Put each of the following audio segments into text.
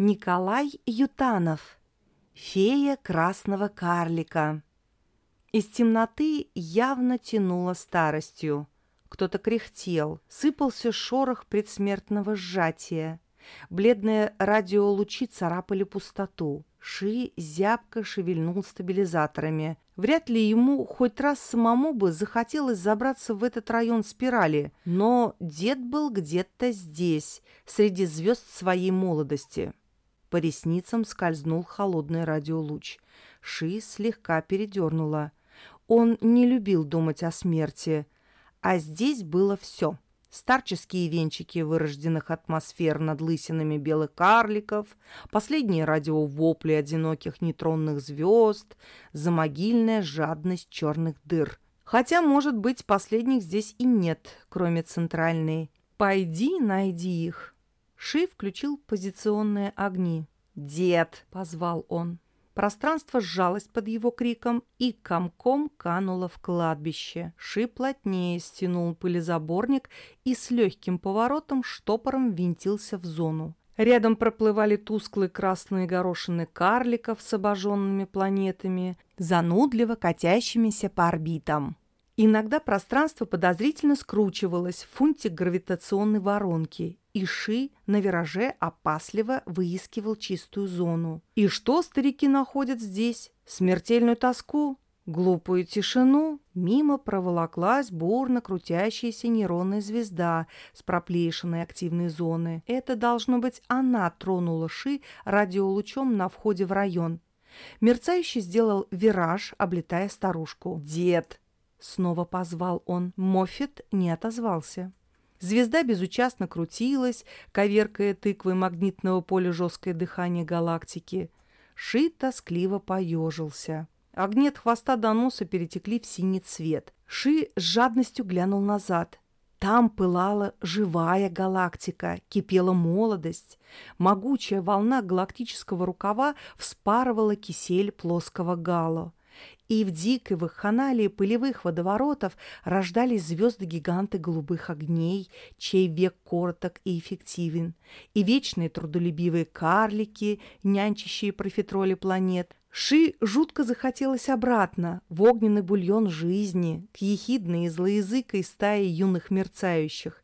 Николай Ютанов. Фея красного карлика. Из темноты явно тянуло старостью. Кто-то кряхтел, сыпался шорох предсмертного сжатия. Бледные радиолучи царапали пустоту. Ши зябко шевельнул стабилизаторами. Вряд ли ему хоть раз самому бы захотелось забраться в этот район спирали, но дед был где-то здесь, среди звезд своей молодости. По ресницам скользнул холодный радиолуч. Ши слегка передернула. Он не любил думать о смерти, а здесь было все — старческие венчики вырожденных атмосфер над лысинами белых карликов, последние радиовопли одиноких нейтронных звезд, замогильная жадность черных дыр. Хотя, может быть, последних здесь и нет, кроме центральной. «Пойди, найди их». Ши включил позиционные огни. «Дед!» — позвал он. Пространство сжалось под его криком и комком кануло в кладбище. Шип плотнее стянул пылезаборник и с легким поворотом штопором винтился в зону. Рядом проплывали тусклые красные горошины карликов с обожженными планетами, занудливо катящимися по орбитам. Иногда пространство подозрительно скручивалось в фунтик гравитационной воронки, и Ши на вираже опасливо выискивал чистую зону. И что старики находят здесь? Смертельную тоску? Глупую тишину? Мимо проволоклась бурно крутящаяся нейронная звезда с проплешиной активной зоны. Это, должно быть, она тронула Ши радиолучом на входе в район. Мерцающий сделал вираж, облетая старушку. «Дед!» Снова позвал он. Моффит не отозвался. Звезда безучастно крутилась, коверкая тыквой магнитного поля жесткое дыхание галактики. Ши тоскливо поежился. Огни от хвоста до носа перетекли в синий цвет. Ши с жадностью глянул назад. Там пылала живая галактика, кипела молодость. Могучая волна галактического рукава вспарывала кисель плоского гало и в дикой вакханалии пылевых водоворотов рождались звезды-гиганты голубых огней, чей век короток и эффективен, и вечные трудолюбивые карлики, нянчащие профитроли планет. Ши жутко захотелось обратно, в огненный бульон жизни, к ехидной и злоязыкой стае юных мерцающих.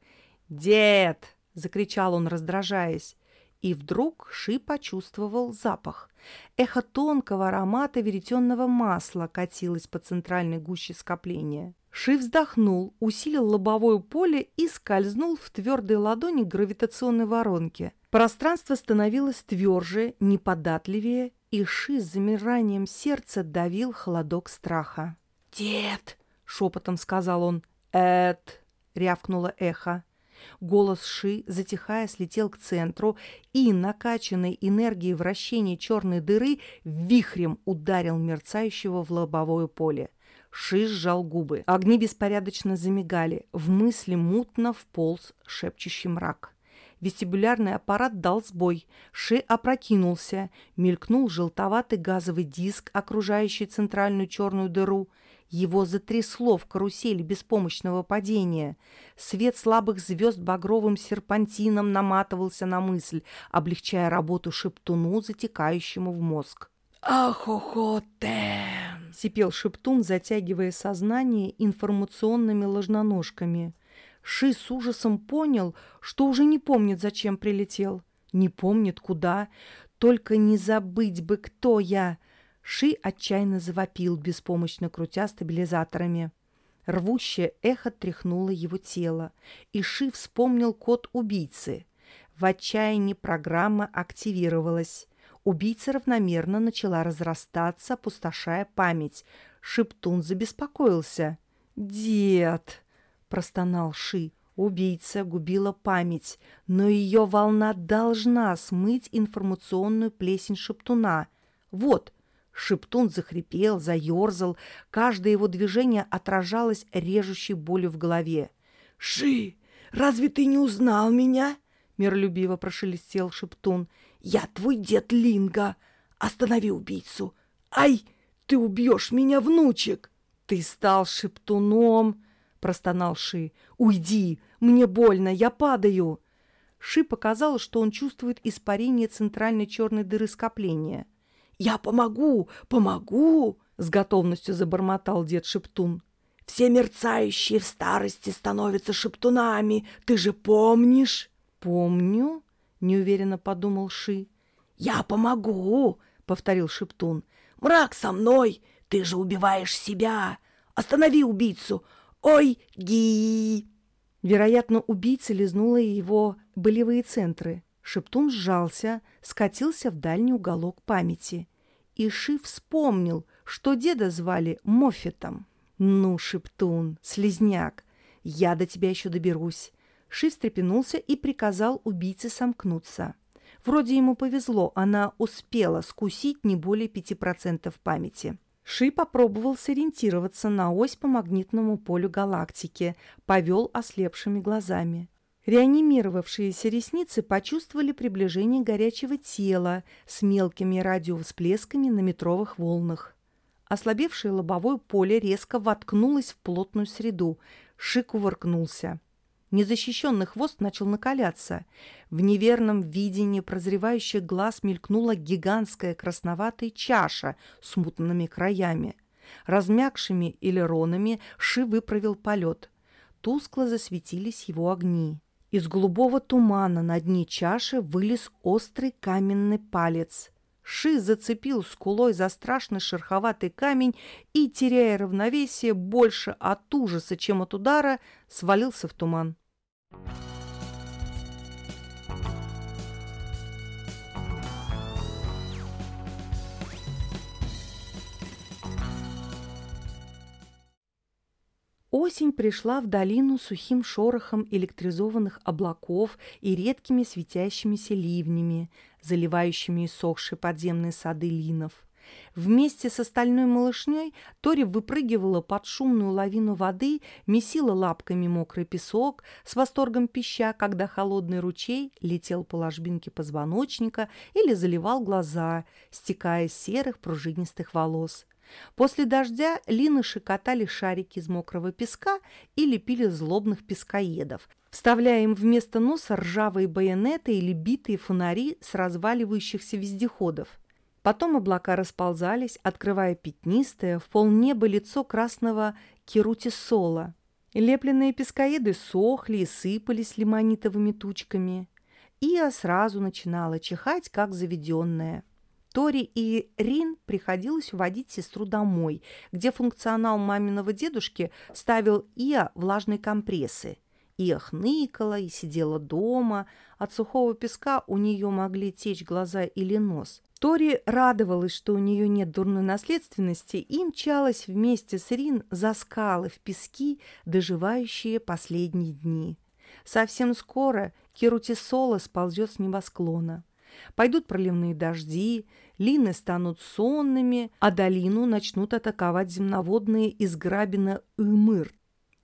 «Дед!» — закричал он, раздражаясь. И вдруг Ши почувствовал запах. Эхо тонкого аромата веретенного масла катилось по центральной гуще скопления. Ши вздохнул, усилил лобовое поле и скользнул в твердой ладони гравитационной воронки. Пространство становилось тверже, неподатливее, и Ши с замиранием сердца давил холодок страха. «Дед!» — шепотом сказал он. «Эд!» — рявкнуло эхо. Голос Ши, затихая, слетел к центру и, накачанной энергией вращения черной дыры, вихрем ударил мерцающего в лобовое поле. Ши сжал губы. Огни беспорядочно замигали. В мысли мутно вполз шепчущий мрак. Вестибулярный аппарат дал сбой. Ши опрокинулся. Мелькнул желтоватый газовый диск, окружающий центральную черную дыру — его затрясло в карусели беспомощного падения. Свет слабых звезд багровым серпантином наматывался на мысль, облегчая работу шептуну, затекающему в мозг. «Ахохоте!» — сипел шептун, затягивая сознание информационными ложноножками. Ши с ужасом понял, что уже не помнит, зачем прилетел. Не помнит, куда. Только не забыть бы, кто я — Ши отчаянно завопил, беспомощно крутя стабилизаторами. Рвущее эхо тряхнуло его тело, и Ши вспомнил код убийцы. В отчаянии программа активировалась. Убийца равномерно начала разрастаться, опустошая память. Шептун забеспокоился. «Дед!» — простонал Ши. Убийца губила память, но ее волна должна смыть информационную плесень Шептуна. Вот, Шептун захрипел, заерзал, каждое его движение отражалось режущей болью в голове. «Ши, разве ты не узнал меня?» — миролюбиво прошелестел Шептун. «Я твой дед Линга. Останови убийцу. Ай, ты убьешь меня, внучек!» «Ты стал Шептуном!» — простонал Ши. «Уйди! Мне больно, я падаю!» Ши показал, что он чувствует испарение центральной черной дыры скопления. «Я помогу, помогу!» — с готовностью забормотал дед Шептун. «Все мерцающие в старости становятся шептунами, ты же помнишь?» «Помню», — неуверенно подумал Ши. «Я помогу», — повторил Шептун. «Мрак со мной, ты же убиваешь себя. Останови убийцу. Ой, ги!» Вероятно, убийца лизнула его болевые центры. Шептун сжался, скатился в дальний уголок памяти. И Ши вспомнил, что деда звали Моффетом. «Ну, Шептун, слезняк, я до тебя еще доберусь». Ши встрепенулся и приказал убийце сомкнуться. Вроде ему повезло, она успела скусить не более 5% памяти. Ши попробовал сориентироваться на ось по магнитному полю галактики, повел ослепшими глазами. Реанимировавшиеся ресницы почувствовали приближение горячего тела с мелкими радиовсплесками на метровых волнах. Ослабевшее лобовое поле резко воткнулось в плотную среду. Шик уворкнулся. Незащищенный хвост начал накаляться. В неверном видении прозревающих глаз мелькнула гигантская красноватая чаша с мутными краями. Размягшими элеронами Ши выправил полет. Тускло засветились его огни. Из голубого тумана на дне чаши вылез острый каменный палец. Ши зацепил скулой за страшный шероховатый камень и, теряя равновесие больше от ужаса, чем от удара, свалился в туман. Осень пришла в долину сухим шорохом электризованных облаков и редкими светящимися ливнями, заливающими иссохшие подземные сады линов. Вместе с остальной малышней Тори выпрыгивала под шумную лавину воды, месила лапками мокрый песок, с восторгом пища, когда холодный ручей летел по ложбинке позвоночника или заливал глаза, стекая с серых пружинистых волос. После дождя Лины шикотали шарики из мокрого песка и лепили злобных пескоедов, вставляя им вместо носа ржавые байонеты или битые фонари с разваливающихся вездеходов. Потом облака расползались, открывая пятнистое, в полнеба лицо красного керутисола. Лепленные пескоеды сохли и сыпались лимонитовыми тучками. Ия сразу начинала чихать, как заведенная. Тори и Рин приходилось уводить сестру домой, где функционал маминого дедушки ставил Ия влажные компрессы. Ия хныкала и сидела дома. От сухого песка у нее могли течь глаза или нос. Тори радовалась, что у нее нет дурной наследственности, и мчалась вместе с Рин за скалы в пески, доживающие последние дни. Совсем скоро Кирутисола сползет с небосклона. Пойдут проливные дожди, лины станут сонными, а долину начнут атаковать земноводные из Грабина Умыр.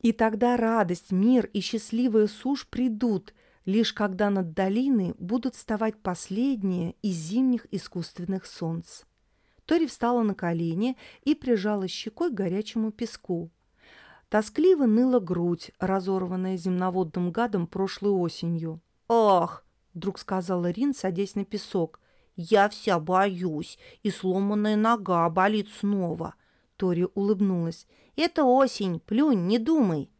И тогда радость, мир и счастливая сушь придут, лишь когда над долиной будут вставать последние из зимних искусственных солнц. Тори встала на колени и прижала щекой к горячему песку. Тоскливо ныла грудь, разорванная земноводным гадом прошлой осенью. «Ах!» — вдруг сказала Рин, садясь на песок. «Я вся боюсь, и сломанная нога болит снова». Тори улыбнулась. «Это осень, плюнь, не думай».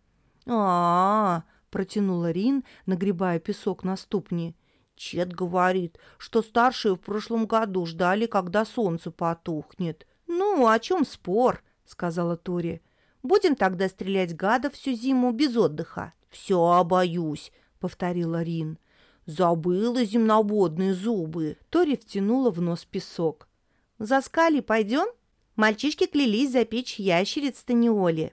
«А-а-а!» протянула Рин, нагребая песок на ступни. Чет говорит, что старшие в прошлом году ждали, когда солнце потухнет. Ну, о чем спор, сказала Тори. Будем тогда стрелять гадов всю зиму без отдыха. Все боюсь, повторила Рин. Забыла земноводные зубы. Тори втянула в нос песок. За скали пойдем? Мальчишки клялись запечь ящериц Таниоли.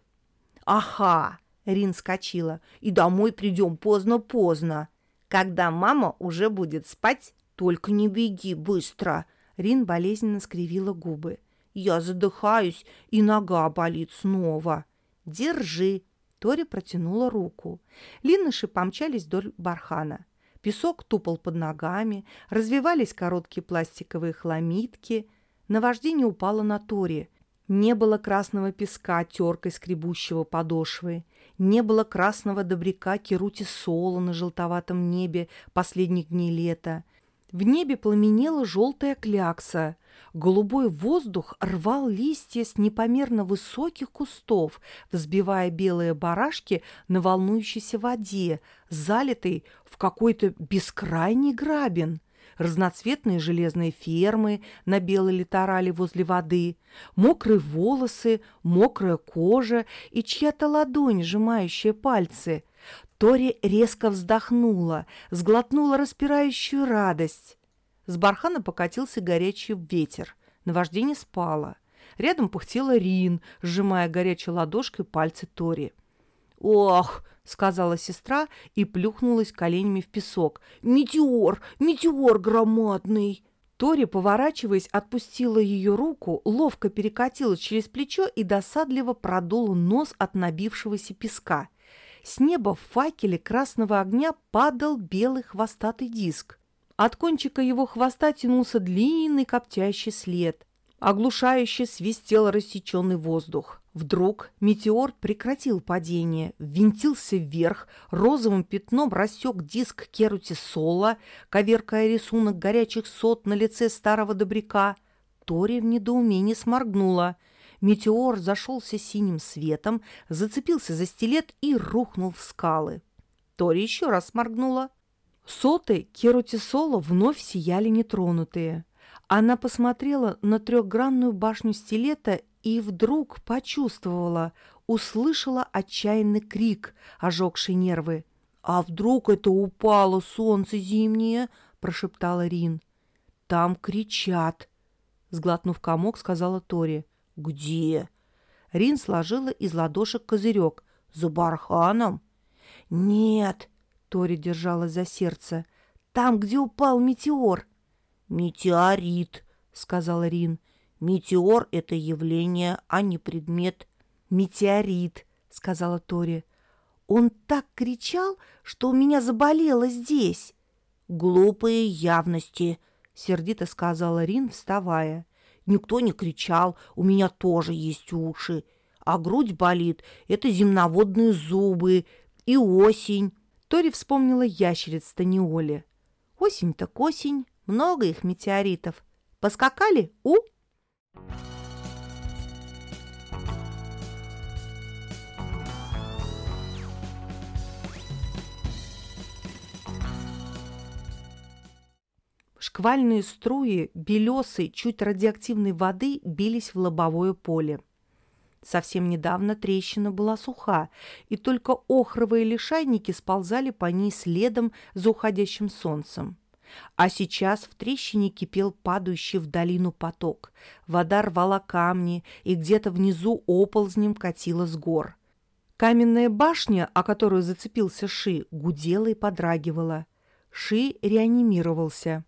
Ага, Рин скочила. «И домой придем поздно-поздно. Когда мама уже будет спать, только не беги быстро!» Рин болезненно скривила губы. «Я задыхаюсь, и нога болит снова». «Держи!» Тори протянула руку. Линныши помчались вдоль бархана. Песок тупал под ногами, развивались короткие пластиковые хламидки. Наваждение упало на Тори. Не было красного песка, теркой скребущего подошвы. Не было красного добряка керути соло на желтоватом небе последних дней лета. В небе пламенела желтая клякса. Голубой воздух рвал листья с непомерно высоких кустов, взбивая белые барашки на волнующейся воде, залитой в какой-то бескрайний грабин разноцветные железные фермы на белой литорале возле воды, мокрые волосы, мокрая кожа и чья-то ладонь, сжимающая пальцы. Тори резко вздохнула, сглотнула распирающую радость. С бархана покатился горячий ветер. Наваждение спало. Рядом пухтела Рин, сжимая горячей ладошкой пальцы Тори. «Ох!» сказала сестра и плюхнулась коленями в песок. «Метеор! Метеор громадный!» Тори, поворачиваясь, отпустила ее руку, ловко перекатилась через плечо и досадливо продула нос от набившегося песка. С неба в факеле красного огня падал белый хвостатый диск. От кончика его хвоста тянулся длинный коптящий след. Оглушающе свистел рассеченный воздух. Вдруг метеор прекратил падение, ввинтился вверх, розовым пятном рассек диск Керути Соло, коверкая рисунок горячих сот на лице старого добряка. Тори в недоумении сморгнула. Метеор зашелся синим светом, зацепился за стилет и рухнул в скалы. Тори еще раз сморгнула. Соты Керути Соло вновь сияли нетронутые. Она посмотрела на трехгранную башню стилета и вдруг почувствовала, услышала отчаянный крик, ожегший нервы. «А вдруг это упало солнце зимнее?» – прошептала Рин. «Там кричат!» – сглотнув комок, сказала Тори. «Где?» Рин сложила из ладошек козырек. «За барханом?» «Нет!» – Тори держалась за сердце. «Там, где упал метеор!» «Метеорит!» – сказала Рин. Метеор — это явление, а не предмет. Метеорит, сказала Тори. Он так кричал, что у меня заболело здесь. Глупые явности, сердито сказала Рин, вставая. Никто не кричал, у меня тоже есть уши. А грудь болит — это земноводные зубы и осень. Тори вспомнила ящериц Таниоли. Осень так осень, много их метеоритов. Поскакали? У? Шквальные струи белесой, чуть радиоактивной воды бились в лобовое поле. Совсем недавно трещина была суха, и только охровые лишайники сползали по ней следом за уходящим солнцем. А сейчас в трещине кипел падающий в долину поток. Вода рвала камни, и где-то внизу оползнем катила с гор. Каменная башня, о которую зацепился Ши, гудела и подрагивала. Ши реанимировался.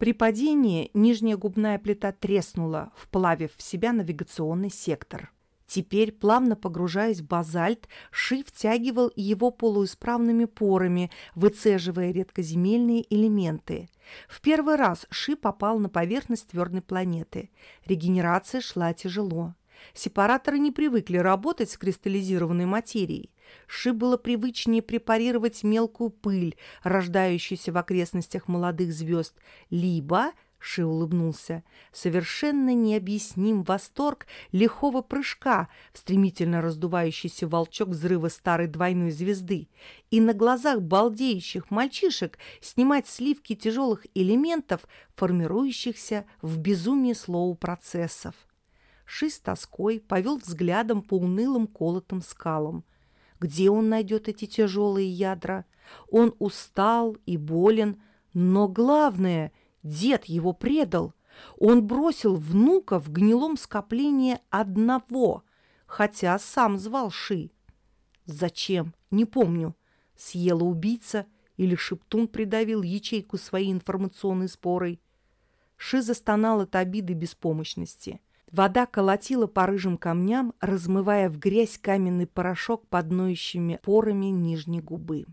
При падении нижняя губная плита треснула, вплавив в себя навигационный сектор. Теперь, плавно погружаясь в базальт, Ши втягивал его полуисправными порами, выцеживая редкоземельные элементы. В первый раз Ши попал на поверхность твердой планеты. Регенерация шла тяжело. Сепараторы не привыкли работать с кристаллизированной материей. Ши было привычнее препарировать мелкую пыль, рождающуюся в окрестностях молодых звезд, либо – Ши улыбнулся. Совершенно необъясним восторг лихого прыжка в стремительно раздувающийся волчок взрыва старой двойной звезды и на глазах балдеющих мальчишек снимать сливки тяжелых элементов, формирующихся в безумии слоу процессов. Ши с тоской повел взглядом по унылым колотым скалам. Где он найдет эти тяжелые ядра? Он устал и болен, но главное — Дед его предал. Он бросил внука в гнилом скоплении одного, хотя сам звал Ши. Зачем? Не помню. Съела убийца или Шептун придавил ячейку своей информационной спорой. Ши застонал от обиды беспомощности. Вода колотила по рыжим камням, размывая в грязь каменный порошок под ноющими порами нижней губы.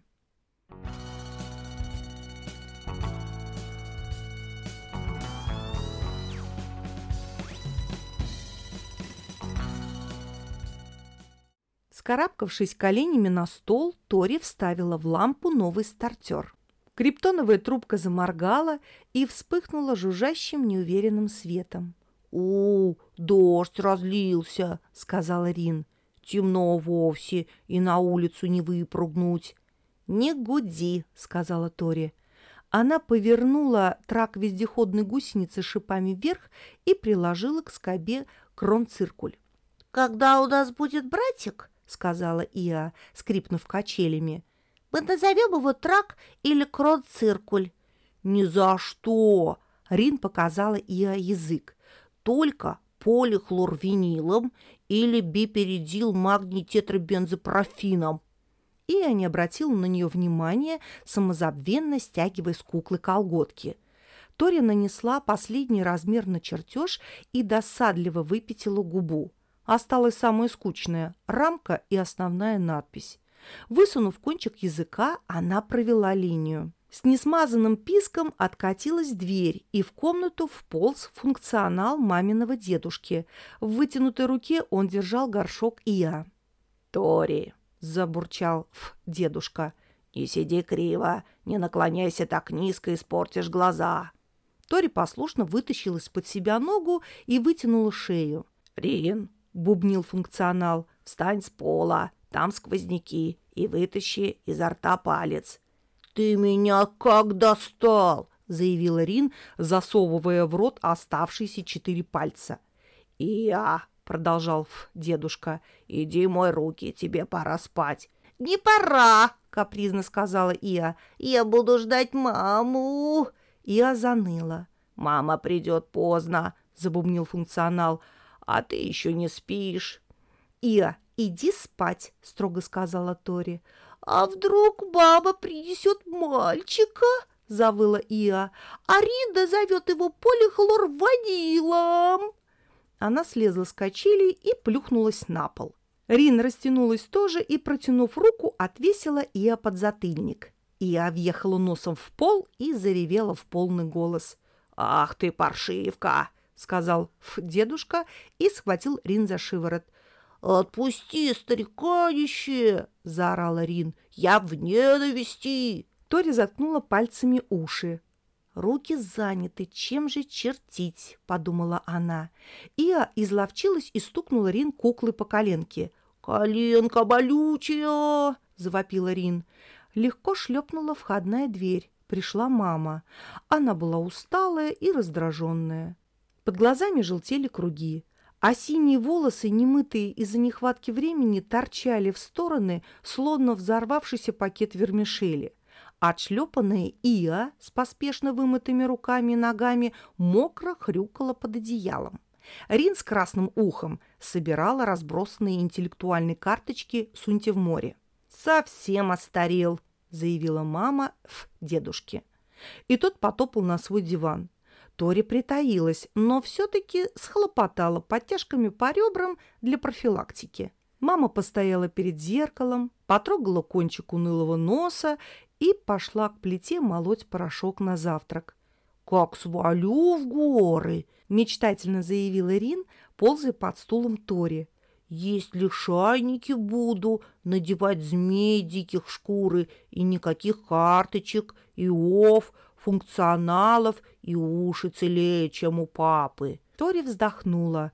Скарабкавшись коленями на стол, Тори вставила в лампу новый стартер. Криптоновая трубка заморгала и вспыхнула жужжащим неуверенным светом. «У, дождь разлился», — сказала Рин. «Темно вовсе, и на улицу не выпрыгнуть». «Не гуди», — сказала Тори. Она повернула трак вездеходной гусеницы шипами вверх и приложила к скобе кронциркуль. «Когда у нас будет братик?» — сказала Иа, скрипнув качелями. «Мы назовем его трак или кронциркуль». «Ни за что!» — Рин показала Иа язык. «Только полихлорвинилом или биперидил магний тетрабензопрофином». Иа не обратила на нее внимания, самозабвенно стягивая с куклы колготки. Тори нанесла последний размер на чертеж и досадливо выпятила губу. Осталось самое скучное – рамка и основная надпись. Высунув кончик языка, она провела линию. С несмазанным писком откатилась дверь, и в комнату вполз функционал маминого дедушки. В вытянутой руке он держал горшок и я. «Тори!» – забурчал Ф дедушка. «Не сиди криво, не наклоняйся так низко, испортишь глаза!» Тори послушно вытащил из-под себя ногу и вытянула шею. «Рин, бубнил функционал. «Встань с пола, там сквозняки, и вытащи изо рта палец». «Ты меня как достал!» — заявила Рин, засовывая в рот оставшиеся четыре пальца. «И я!» — продолжал дедушка. «Иди мой руки, тебе пора спать». «Не пора!» — капризно сказала Иа. «Я буду ждать маму!» Иа заныла. «Мама придет поздно!» — забубнил функционал а ты еще не спишь». «Иа, иди спать», — строго сказала Тори. «А вдруг баба принесет мальчика?» — завыла Иа. «А Рида зовет его полихлорванилом!» Она слезла с качелей и плюхнулась на пол. Рин растянулась тоже и, протянув руку, отвесила Иа под затыльник. Иа въехала носом в пол и заревела в полный голос. «Ах ты, паршивка! сказал дедушка и схватил Рин за шиворот. «Отпусти, стариканище!» – заорала Рин. «Я в ненависти!» Тори заткнула пальцами уши. «Руки заняты, чем же чертить?» – подумала она. Иа изловчилась и стукнула Рин куклы по коленке. «Коленка болючая!» – завопила Рин. Легко шлепнула входная дверь. Пришла мама. Она была усталая и раздраженная. Под глазами желтели круги, а синие волосы, немытые из-за нехватки времени, торчали в стороны, словно взорвавшийся пакет вермишели. Отшлепанная Иа с поспешно вымытыми руками и ногами мокро хрюкала под одеялом. Рин с красным ухом собирала разбросанные интеллектуальные карточки «Суньте в море». «Совсем остарел», — заявила мама в дедушке. И тот потопал на свой диван. Тори притаилась, но все-таки схлопотала подтяжками по ребрам для профилактики. Мама постояла перед зеркалом, потрогала кончик унылого носа и пошла к плите молоть порошок на завтрак. «Как свалю в горы!» – мечтательно заявила Рин, ползая под стулом Тори. «Есть лишайники буду, надевать змей диких шкуры и никаких карточек и ов, функционалов и уши целее, чем у папы. Тори вздохнула.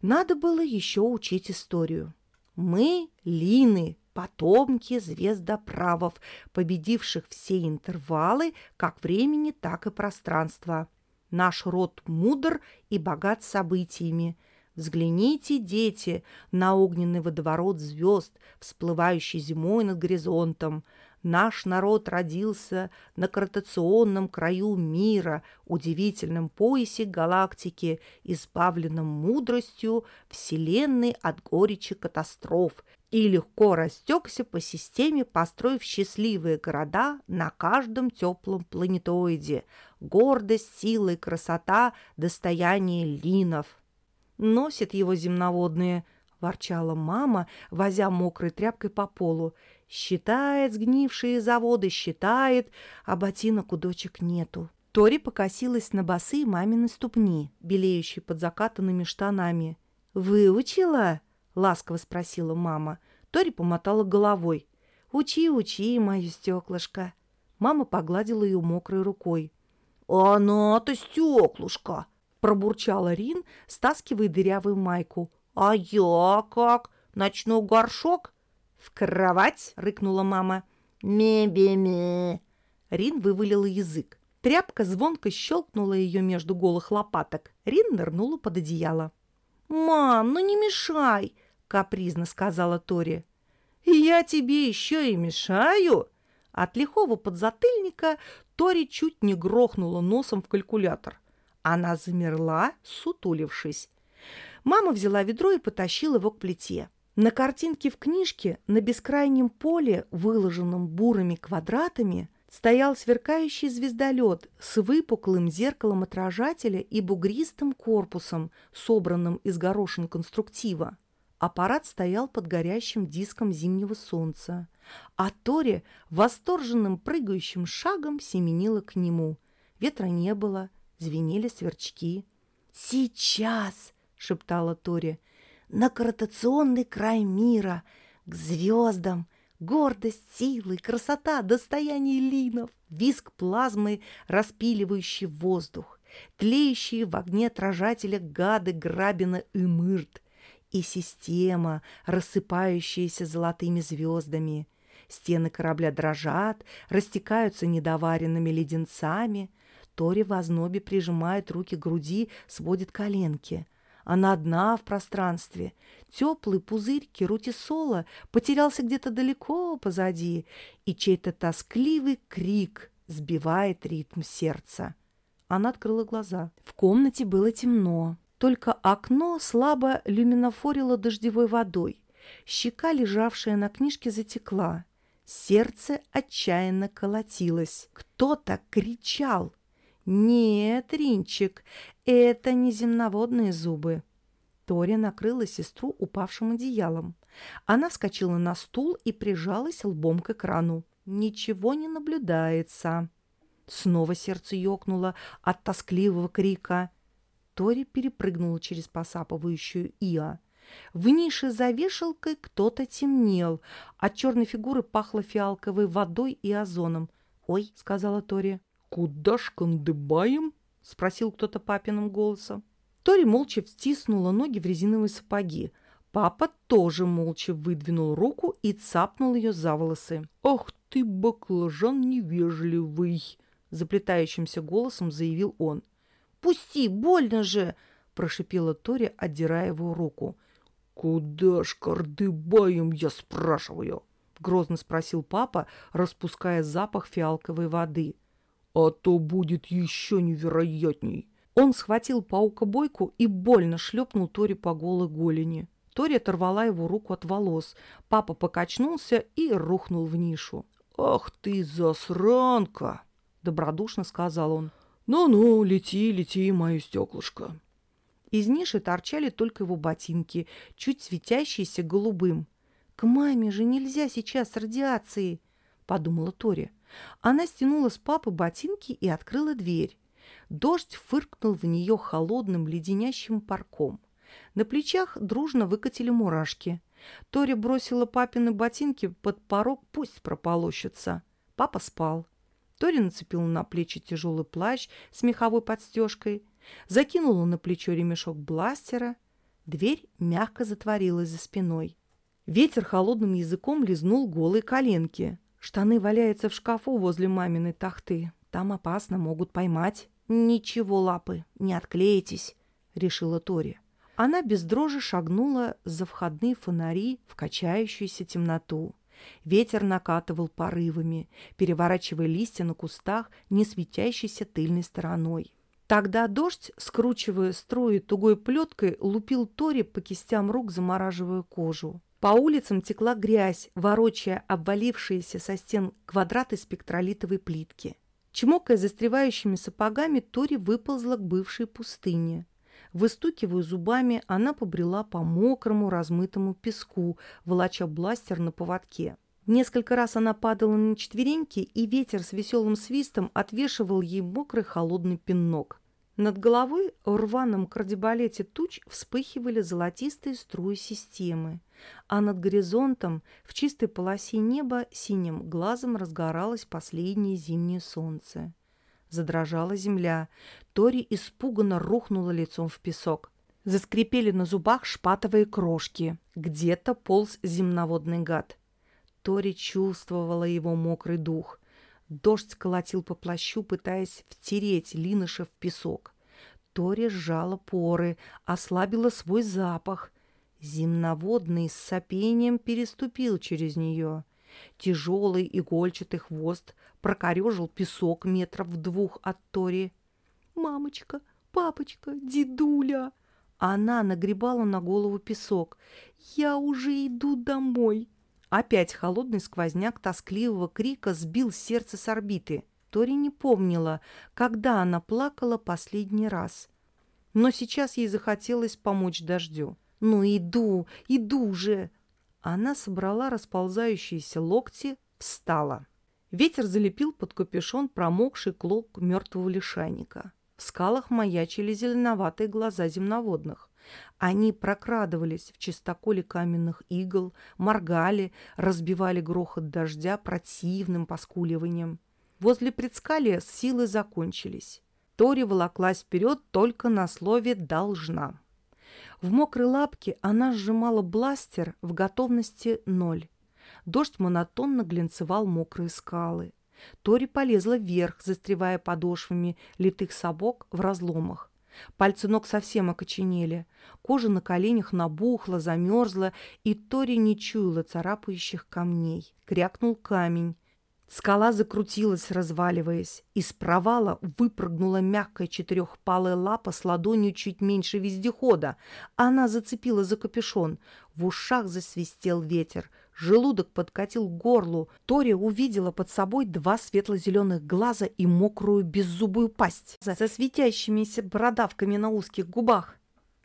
Надо было еще учить историю. Мы, Лины, потомки звездоправов, победивших все интервалы как времени, так и пространства. Наш род мудр и богат событиями. Взгляните, дети, на огненный водоворот звезд, всплывающий зимой над горизонтом – Наш народ родился на картационном краю мира, удивительном поясе галактики, избавленном мудростью Вселенной от горечи катастроф, и легко растекся по системе, построив счастливые города на каждом теплом планетоиде. Гордость, сила и красота – достояние линов. Носит его земноводные –— ворчала мама, возя мокрой тряпкой по полу. Считает сгнившие заводы, считает, а ботинок у дочек нету. Тори покосилась на босые мамины ступни, белеющие под закатанными штанами. «Выучила?» — ласково спросила мама. Тори помотала головой. «Учи, учи, мое стеклышко!» Мама погладила ее мокрой рукой. «Она-то стеклышко!» – пробурчала Рин, стаскивая дырявую майку. «А я как? Начну горшок?» «В кровать!» – рыкнула мама. «Ме-бе-ме!» Рин вывалила язык. Тряпка звонко щелкнула ее между голых лопаток. Рин нырнула под одеяло. «Мам, ну не мешай!» – капризно сказала Тори. «Я тебе еще и мешаю!» От лихого подзатыльника Тори чуть не грохнула носом в калькулятор. Она замерла, сутулившись. Мама взяла ведро и потащила его к плите. На картинке в книжке на бескрайнем поле, выложенном бурыми квадратами, стоял сверкающий звездолет с выпуклым зеркалом отражателя и бугристым корпусом, собранным из горошин конструктива. Аппарат стоял под горящим диском зимнего солнца, а Тори восторженным прыгающим шагом семенила к нему. Ветра не было, звенели сверчки. «Сейчас!» — шептала Тори на каротационный край мира, к звездам, гордость, силы, красота, достояние линов, виск плазмы, распиливающий воздух, тлеющие в огне отражателя гады Грабина и Мырт, и система, рассыпающаяся золотыми звездами. Стены корабля дрожат, растекаются недоваренными леденцами. Тори в ознобе прижимает руки к груди, сводит коленки — она одна в пространстве. Теплый пузырь керутисола потерялся где-то далеко позади, и чей-то тоскливый крик сбивает ритм сердца. Она открыла глаза. В комнате было темно. Только окно слабо люминофорило дождевой водой. Щека, лежавшая на книжке, затекла. Сердце отчаянно колотилось. Кто-то кричал. «Нет, Ринчик, это не земноводные зубы». Тори накрыла сестру упавшим одеялом. Она вскочила на стул и прижалась лбом к экрану. Ничего не наблюдается. Снова сердце ёкнуло от тоскливого крика. Тори перепрыгнула через посапывающую Иа. В нише за вешалкой кто-то темнел. От черной фигуры пахло фиалковой водой и озоном. «Ой», — сказала Тори. «Куда ж кандыбаем?» — спросил кто-то папиным голосом. Тори молча втиснула ноги в резиновые сапоги. Папа тоже молча выдвинул руку и цапнул ее за волосы. «Ах ты, баклажан невежливый!» — заплетающимся голосом заявил он. «Пусти, больно же!» — прошипела Тори, отдирая его руку. «Куда ж кардыбаем, я спрашиваю?» — грозно спросил папа, распуская запах фиалковой воды а то будет еще невероятней. Он схватил паука-бойку и больно шлепнул Тори по голой голени. Тори оторвала его руку от волос. Папа покачнулся и рухнул в нишу. «Ах ты, засранка!» — добродушно сказал он. «Ну-ну, лети, лети, мое стеклышко!» Из ниши торчали только его ботинки, чуть светящиеся голубым. «К маме же нельзя сейчас с радиацией!» — подумала Тори. Она стянула с папы ботинки и открыла дверь. Дождь фыркнул в нее холодным леденящим парком. На плечах дружно выкатили мурашки. Тори бросила папины ботинки под порог, пусть прополощутся. Папа спал. Тори нацепила на плечи тяжелый плащ с меховой подстежкой, закинула на плечо ремешок бластера. Дверь мягко затворилась за спиной. Ветер холодным языком лизнул голые коленки. Штаны валяются в шкафу возле маминой тахты. Там опасно, могут поймать. «Ничего, лапы, не отклеитесь», — решила Тори. Она без дрожи шагнула за входные фонари в качающуюся темноту. Ветер накатывал порывами, переворачивая листья на кустах, не светящейся тыльной стороной. Тогда дождь, скручивая струи тугой плеткой, лупил Тори по кистям рук, замораживая кожу. По улицам текла грязь, ворочая обвалившиеся со стен квадраты спектролитовой плитки. Чмокая застревающими сапогами, Тори выползла к бывшей пустыне. Выстукивая зубами, она побрела по мокрому размытому песку, волоча бластер на поводке. Несколько раз она падала на четвереньки, и ветер с веселым свистом отвешивал ей мокрый холодный пинок. Над головой в рваном кардебалете туч вспыхивали золотистые струи системы, а над горизонтом в чистой полосе неба синим глазом разгоралось последнее зимнее солнце. Задрожала земля. Тори испуганно рухнула лицом в песок. Заскрипели на зубах шпатовые крошки. Где-то полз земноводный гад. Тори чувствовала его мокрый дух. Дождь колотил по плащу, пытаясь втереть Линыша в песок. Тори сжала поры, ослабила свой запах. Земноводный с сопением переступил через нее. Тяжелый игольчатый хвост прокорежил песок метров в двух от Тори. «Мамочка, папочка, дедуля!» Она нагребала на голову песок. «Я уже иду домой!» Опять холодный сквозняк тоскливого крика сбил сердце с орбиты. Тори не помнила, когда она плакала последний раз. Но сейчас ей захотелось помочь дождю. «Ну, иду, иду же!» Она собрала расползающиеся локти, встала. Ветер залепил под капюшон промокший клок мертвого лишайника. В скалах маячили зеленоватые глаза земноводных. Они прокрадывались в чистоколе каменных игл, моргали, разбивали грохот дождя противным поскуливанием. Возле предскалия силы закончились. Тори волоклась вперед только на слове «должна». В мокрой лапке она сжимала бластер в готовности ноль. Дождь монотонно глинцевал мокрые скалы. Тори полезла вверх, застревая подошвами литых сапог в разломах. Пальцы ног совсем окоченели. Кожа на коленях набухла, замерзла, и Тори не чуяла царапающих камней. Крякнул камень. Скала закрутилась, разваливаясь. Из провала выпрыгнула мягкая четырехпалая лапа с ладонью чуть меньше вездехода. Она зацепила за капюшон. В ушах засвистел ветер. Желудок подкатил к горлу. Тори увидела под собой два светло-зеленых глаза и мокрую беззубую пасть со светящимися бородавками на узких губах.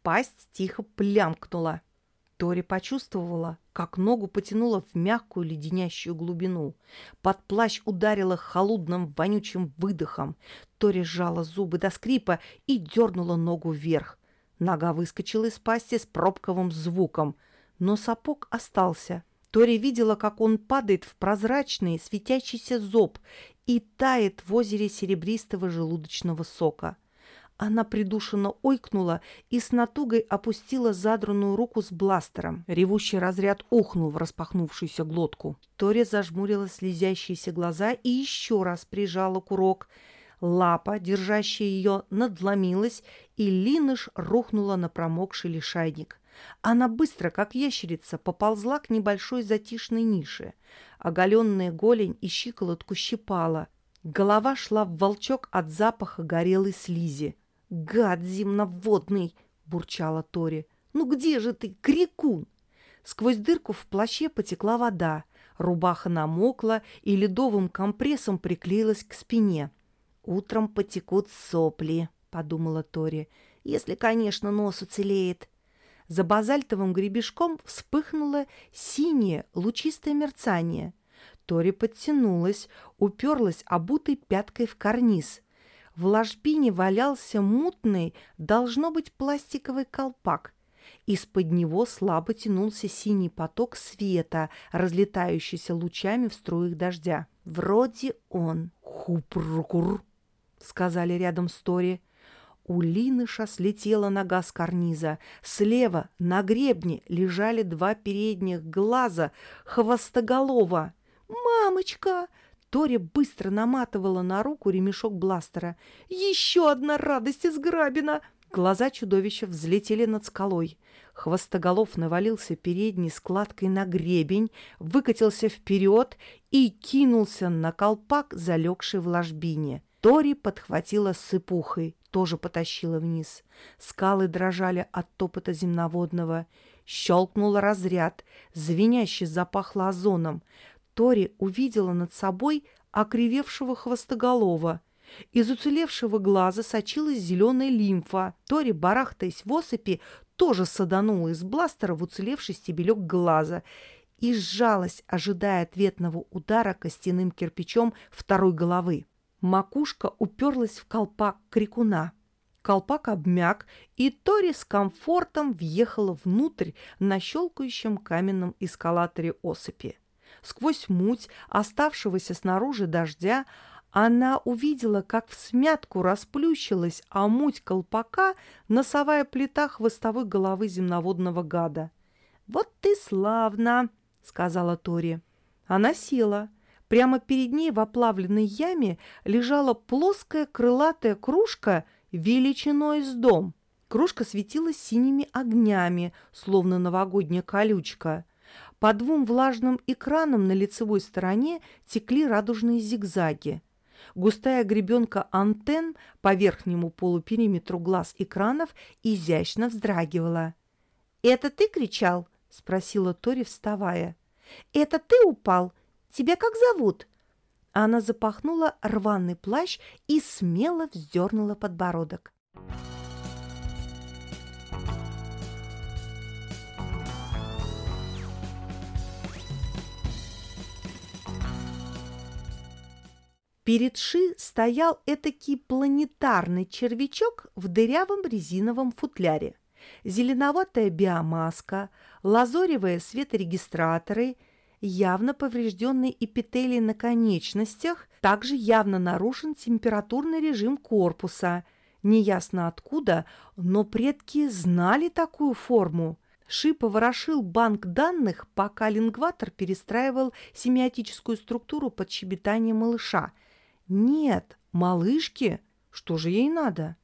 Пасть тихо плямкнула. Тори почувствовала, как ногу потянула в мягкую леденящую глубину. Под плащ ударила холодным вонючим выдохом. Тори сжала зубы до скрипа и дернула ногу вверх. Нога выскочила из пасти с пробковым звуком, но сапог остался. Тори видела, как он падает в прозрачный светящийся зоб и тает в озере серебристого желудочного сока. Она придушенно ойкнула и с натугой опустила задранную руку с бластером. Ревущий разряд ухнул в распахнувшуюся глотку. Тори зажмурила слезящиеся глаза и еще раз прижала курок. Лапа, держащая ее, надломилась, и Линыш рухнула на промокший лишайник. Она быстро, как ящерица, поползла к небольшой затишной нише. Оголенная голень и щиколотку щипала. Голова шла в волчок от запаха горелой слизи. «Гад земноводный!» – бурчала Тори. «Ну где же ты, крикун?» Сквозь дырку в плаще потекла вода. Рубаха намокла и ледовым компрессом приклеилась к спине. «Утром потекут сопли», — подумала Тори, — «если, конечно, нос уцелеет». За базальтовым гребешком вспыхнуло синее лучистое мерцание. Тори подтянулась, уперлась обутой пяткой в карниз. В ложбине валялся мутный, должно быть, пластиковый колпак. Из-под него слабо тянулся синий поток света, разлетающийся лучами в струях дождя. «Вроде он». «Хупрукур», — сказали рядом с Тори. У Линыша слетела нога с карниза. Слева на гребне лежали два передних глаза хвостоголова. «Мамочка!» Тори быстро наматывала на руку ремешок бластера. «Еще одна радость из грабина!» Глаза чудовища взлетели над скалой. Хвостоголов навалился передней складкой на гребень, выкатился вперед и кинулся на колпак, залегший в ложбине. Тори подхватила сыпухой, тоже потащила вниз. Скалы дрожали от топота земноводного. Щелкнул разряд, звеняще запахло озоном. Тори увидела над собой окривевшего хвостоголова. Из уцелевшего глаза сочилась зеленая лимфа. Тори, барахтаясь в осыпи, тоже саданула из бластера в уцелевший стебелек глаза и сжалась, ожидая ответного удара костяным кирпичом второй головы. Макушка уперлась в колпак крикуна. Колпак обмяк, и Тори с комфортом въехала внутрь на щелкающем каменном эскалаторе осыпи. Сквозь муть, оставшегося снаружи дождя, она увидела, как в смятку расплющилась, а муть колпака носовая плита хвостовой головы земноводного гада. «Вот ты славно!» — сказала Тори. Она села. Прямо перед ней в оплавленной яме лежала плоская крылатая кружка величиной с дом. Кружка светилась синими огнями, словно новогодняя колючка. По двум влажным экранам на лицевой стороне текли радужные зигзаги. Густая гребенка антенн по верхнему полупериметру глаз экранов изящно вздрагивала. «Это ты кричал?» — спросила Тори, вставая. «Это ты упал? Тебя как зовут?» Она запахнула рваный плащ и смело вздернула подбородок. Перед Ши стоял этакий планетарный червячок в дырявом резиновом футляре. Зеленоватая биомаска, лазоревые светорегистраторы – явно поврежденный эпителий на конечностях, также явно нарушен температурный режим корпуса. Неясно откуда, но предки знали такую форму. Ши поворошил банк данных, пока лингватор перестраивал семиотическую структуру под щебетание малыша. «Нет, малышки, что же ей надо?»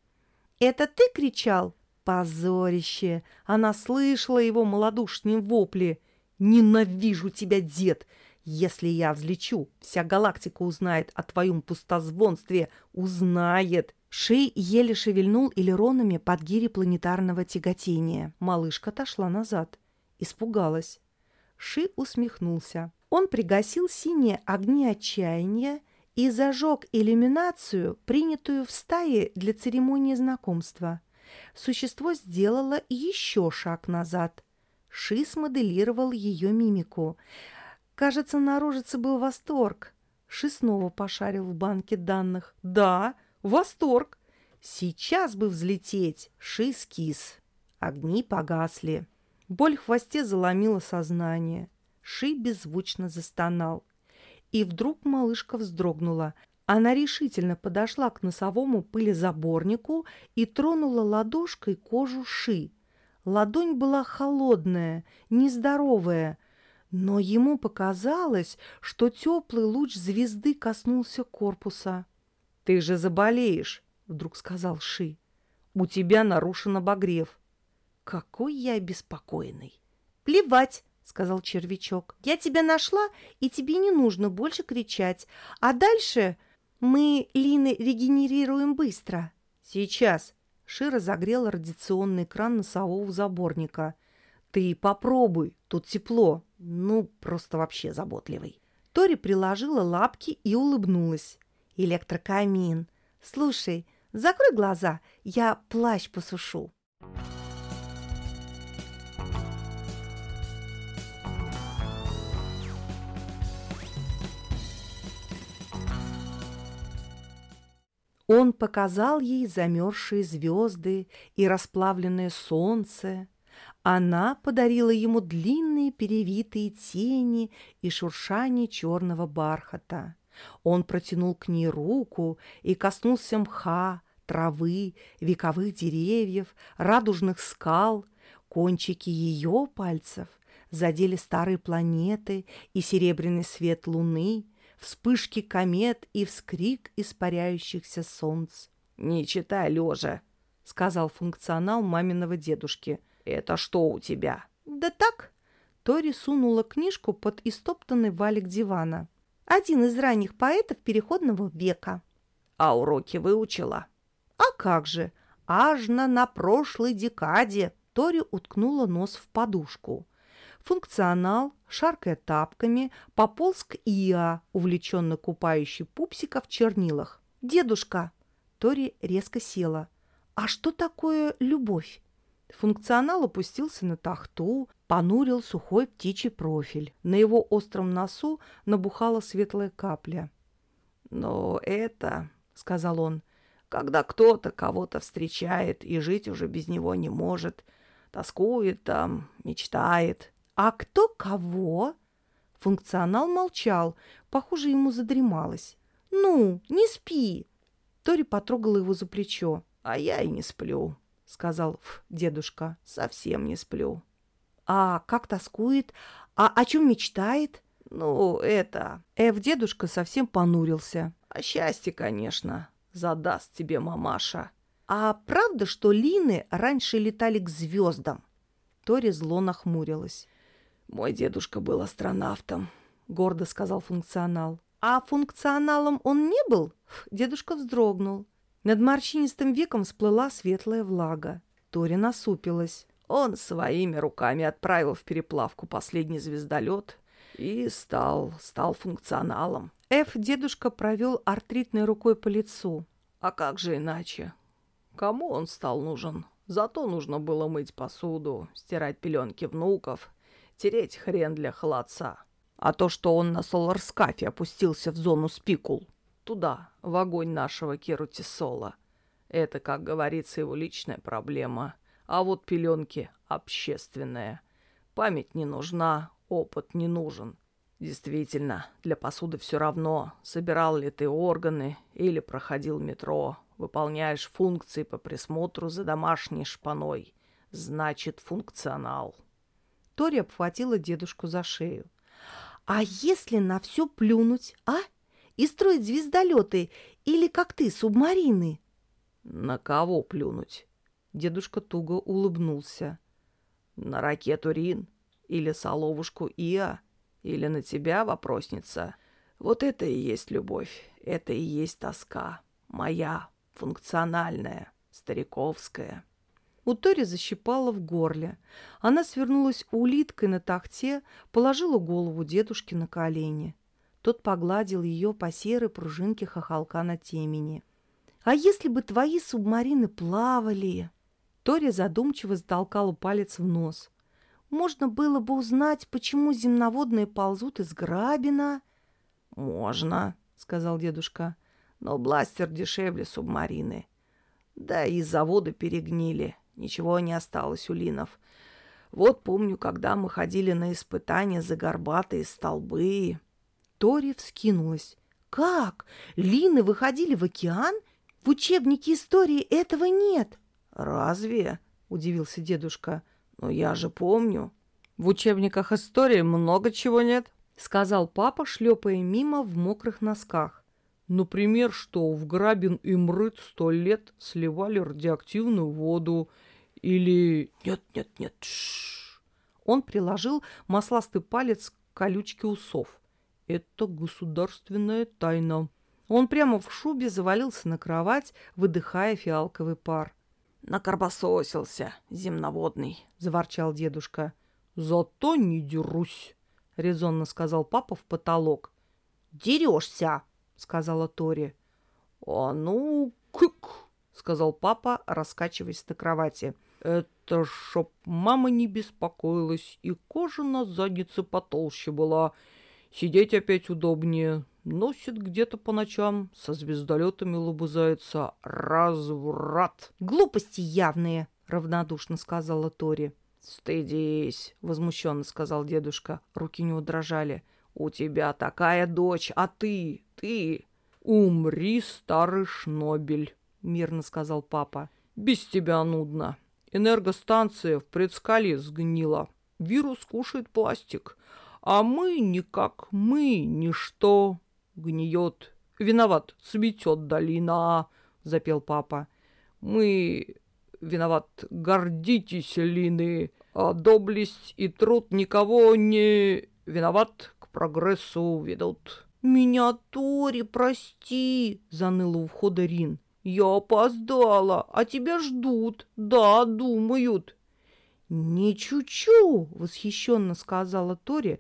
«Это ты кричал?» Позорище! Она слышала его малодушные вопли. «Ненавижу тебя, дед! Если я взлечу, вся галактика узнает о твоем пустозвонстве. Узнает!» Шей еле шевельнул элеронами под гири планетарного тяготения. Малышка отошла назад. Испугалась. Ши усмехнулся. Он пригасил синие огни отчаяния и зажег иллюминацию, принятую в стае для церемонии знакомства. Существо сделало еще шаг назад – Ши смоделировал ее мимику. Кажется, на рожице был восторг. Ши снова пошарил в банке данных. «Да, восторг! Сейчас бы взлететь!» Ши скис. Огни погасли. Боль в хвосте заломила сознание. Ши беззвучно застонал. И вдруг малышка вздрогнула. Она решительно подошла к носовому пылезаборнику и тронула ладошкой кожу Ши. Ладонь была холодная, нездоровая, но ему показалось, что теплый луч звезды коснулся корпуса. «Ты же заболеешь», — вдруг сказал Ши. «У тебя нарушен обогрев». «Какой я обеспокоенный!» «Плевать!» — сказал червячок. «Я тебя нашла, и тебе не нужно больше кричать. А дальше мы, Лины, регенерируем быстро». «Сейчас!» Ши разогрел радиационный кран носового заборника. «Ты попробуй, тут тепло. Ну, просто вообще заботливый». Тори приложила лапки и улыбнулась. «Электрокамин. Слушай, закрой глаза, я плащ посушу». Он показал ей замерзшие звезды и расплавленное солнце. Она подарила ему длинные перевитые тени и шуршание черного бархата. Он протянул к ней руку и коснулся мха, травы, вековых деревьев, радужных скал. Кончики ее пальцев задели старые планеты и серебряный свет луны — вспышки комет и вскрик испаряющихся солнц. «Не читай лежа», — сказал функционал маминого дедушки. «Это что у тебя?» «Да так». Тори сунула книжку под истоптанный валик дивана. «Один из ранних поэтов Переходного века». «А уроки выучила?» «А как же! Ажно на прошлой декаде!» Тори уткнула нос в подушку. Функционал, шаркая тапками, пополз к Иа, увлеченно купающий пупсика в чернилах. «Дедушка!» Тори резко села. «А что такое любовь?» Функционал опустился на тахту, понурил сухой птичий профиль. На его остром носу набухала светлая капля. «Но это, — сказал он, — когда кто-то кого-то встречает и жить уже без него не может. Тоскует там, мечтает. А кто кого? Функционал молчал. Похоже, ему задремалось. «Ну, не спи!» Тори потрогала его за плечо. «А я и не сплю», — сказал дедушка. «Совсем не сплю». «А как тоскует? А о чем мечтает?» «Ну, это...» Эв дедушка совсем понурился. «О счастье, конечно, задаст тебе мамаша». «А правда, что Лины раньше летали к звездам?» Тори зло нахмурилась. «Мой дедушка был астронавтом», — гордо сказал функционал. «А функционалом он не был?» Дедушка вздрогнул. Над морщинистым веком всплыла светлая влага. Тори насупилась. Он своими руками отправил в переплавку последний звездолет и стал, стал функционалом. Эф дедушка провел артритной рукой по лицу. А как же иначе? Кому он стал нужен? Зато нужно было мыть посуду, стирать пеленки внуков, тереть хрен для холодца. А то, что он на соларскафе опустился в зону спикул, туда, в огонь нашего Керутисола, это, как говорится, его личная проблема — а вот пеленки общественные. Память не нужна, опыт не нужен. Действительно, для посуды все равно, собирал ли ты органы или проходил метро, выполняешь функции по присмотру за домашней шпаной. Значит, функционал. Тори обхватила дедушку за шею. «А если на все плюнуть, а? И строить звездолеты или, как ты, субмарины?» «На кого плюнуть?» Дедушка туго улыбнулся. «На ракету Рин? Или соловушку Иа? Или на тебя, вопросница? Вот это и есть любовь, это и есть тоска. Моя, функциональная, стариковская». У Тори защипала в горле. Она свернулась улиткой на тахте, положила голову дедушке на колени. Тот погладил ее по серой пружинке хохолка на темени. «А если бы твои субмарины плавали?» Тори задумчиво затолкала палец в нос. «Можно было бы узнать, почему земноводные ползут из грабина?» «Можно», — сказал дедушка. «Но бластер дешевле субмарины. Да и заводы перегнили. Ничего не осталось у линов. Вот помню, когда мы ходили на испытания за горбатые столбы...» Тори вскинулась. «Как? Лины выходили в океан? В учебнике истории этого нет!» «Разве?» – удивился дедушка. «Но я же помню». «В учебниках истории много чего нет», – сказал папа, шлепая мимо в мокрых носках. «Например, что в Грабин и Мрыт сто лет сливали радиоактивную воду. Или...» «Нет-нет-нет, Он приложил масластый палец к колючке усов. «Это государственная тайна». Он прямо в шубе завалился на кровать, выдыхая фиалковый пар. «Накорбососился, земноводный», — заворчал дедушка. «Зато не дерусь», — резонно сказал папа в потолок. «Дерешься», — сказала Тори. «А ну, кык», — сказал папа, раскачиваясь на кровати. «Это чтоб мама не беспокоилась, и кожа на заднице потолще была. Сидеть опять удобнее, Носит где-то по ночам, со звездолетами лобызается. Разврат. Глупости явные, равнодушно сказала Тори. «Стыдись!» — возмущенно сказал дедушка. Руки не удрожали. «У тебя такая дочь, а ты, ты...» «Умри, старый Шнобель!» — мирно сказал папа. «Без тебя нудно. Энергостанция в предскале сгнила. Вирус кушает пластик. А мы никак, мы ничто гниет. Виноват, цветет долина, запел папа. Мы виноват, гордитесь, Лины, а доблесть и труд никого не виноват, к прогрессу ведут. «Меня, Тори, прости!» — заныла у входа Рин. «Я опоздала, а тебя ждут. Да, думают». «Не чучу!» — восхищенно сказала Тори,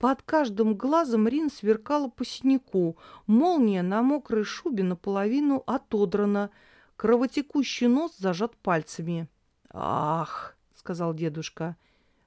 под каждым глазом Рин сверкала по синяку. Молния на мокрой шубе наполовину отодрана. Кровотекущий нос зажат пальцами. «Ах!» — сказал дедушка.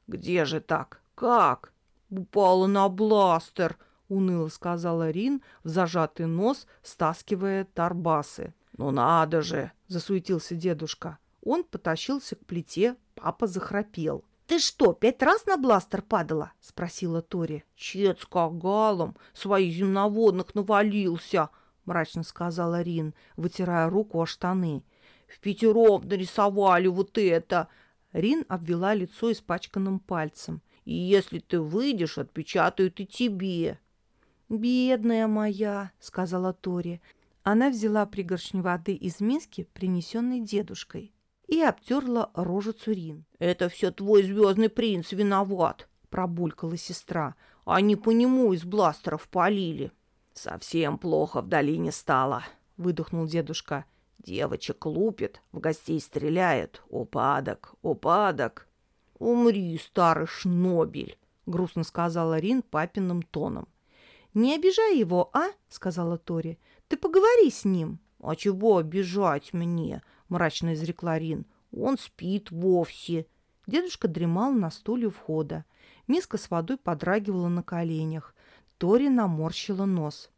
«Где же так? Как?» «Упала на бластер!» — уныло сказала Рин в зажатый нос, стаскивая тарбасы. «Ну надо же!» – засуетился дедушка. Он потащился к плите, папа захрапел. «Ты что, пять раз на бластер падала?» – спросила Тори. «Чет с кагалом своих земноводных навалился!» – мрачно сказала Рин, вытирая руку о штаны. «В пятером нарисовали вот это!» Рин обвела лицо испачканным пальцем. «И если ты выйдешь, отпечатают и тебе!» «Бедная моя!» – сказала Тори. Она взяла пригоршню воды из миски, принесенной дедушкой, и обтерла рожу Цурин. «Это все твой звездный принц виноват!» – пробулькала сестра. «Они по нему из бластеров полили!» «Совсем плохо в долине стало!» – выдохнул дедушка. «Девочек лупит, в гостей стреляет. Упадок, упадок!» «Умри, старый шнобель!» – грустно сказала Рин папиным тоном. «Не обижай его, а?» – сказала Тори. «Ты поговори с ним». «А чего обижать мне?» – мрачно изрекла Рин. «Он спит вовсе». Дедушка дремал на стуле у входа. Миска с водой подрагивала на коленях. Тори наморщила нос.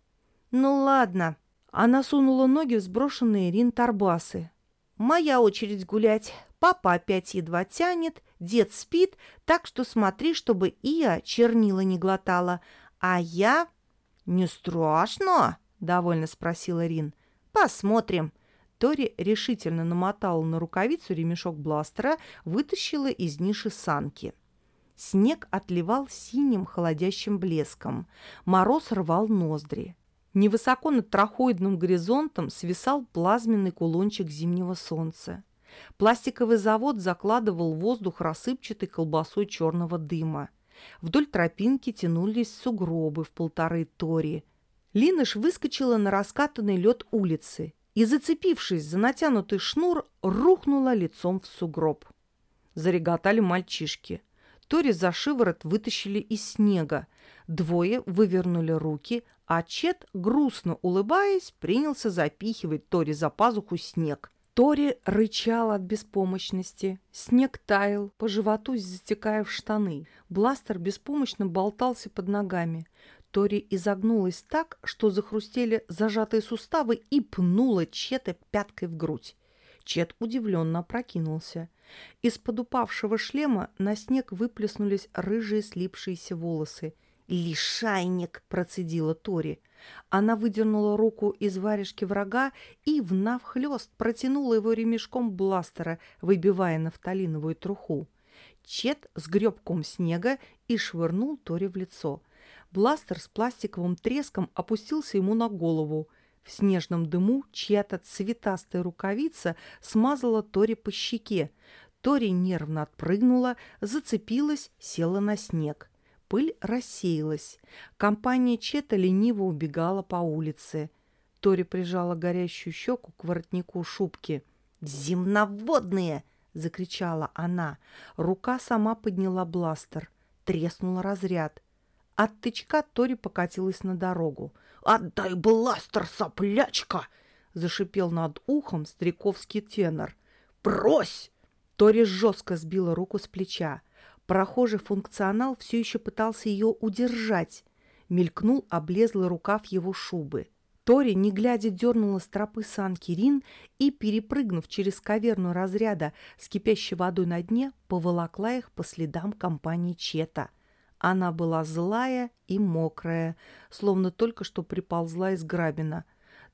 «Ну ладно». Она сунула ноги в сброшенные Рин торбасы. «Моя очередь гулять. Папа опять едва тянет, дед спит, так что смотри, чтобы Ия чернила не глотала. А я «Не страшно?» – довольно спросила Рин. «Посмотрим». Тори решительно намотала на рукавицу ремешок бластера, вытащила из ниши санки. Снег отливал синим холодящим блеском. Мороз рвал ноздри. Невысоко над трахоидным горизонтом свисал плазменный кулончик зимнего солнца. Пластиковый завод закладывал воздух рассыпчатой колбасой черного дыма. Вдоль тропинки тянулись сугробы в полторы тори. Линыш выскочила на раскатанный лед улицы и, зацепившись за натянутый шнур, рухнула лицом в сугроб. Зареготали мальчишки. Тори за шиворот вытащили из снега. Двое вывернули руки, а Чет, грустно улыбаясь, принялся запихивать Тори за пазуху снег. Тори рычал от беспомощности. Снег таял, по животу затекая в штаны. Бластер беспомощно болтался под ногами. Тори изогнулась так, что захрустели зажатые суставы и пнула Чета пяткой в грудь. Чет удивленно опрокинулся. Из-под упавшего шлема на снег выплеснулись рыжие слипшиеся волосы. «Лишайник!» – процедила Тори. Она выдернула руку из варежки врага и в навхлёст протянула его ремешком бластера, выбивая нафталиновую труху. Чет сгреб ком снега и швырнул Тори в лицо. Бластер с пластиковым треском опустился ему на голову. В снежном дыму чья-то цветастая рукавица смазала Тори по щеке. Тори нервно отпрыгнула, зацепилась, села на снег. Пыль рассеялась. Компания Чета лениво убегала по улице. Тори прижала горящую щеку к воротнику шубки. «Земноводные!» — закричала она. Рука сама подняла бластер. Треснула разряд. От тычка Тори покатилась на дорогу. «Отдай бластер, соплячка!» — зашипел над ухом стариковский тенор. «Брось!» Тори жестко сбила руку с плеча. Прохожий функционал все еще пытался ее удержать. Мелькнул облезлый рукав его шубы. Тори, не глядя, дернула с тропы санки Рин и, перепрыгнув через каверну разряда с кипящей водой на дне, поволокла их по следам компании Чета. Она была злая и мокрая, словно только что приползла из грабина.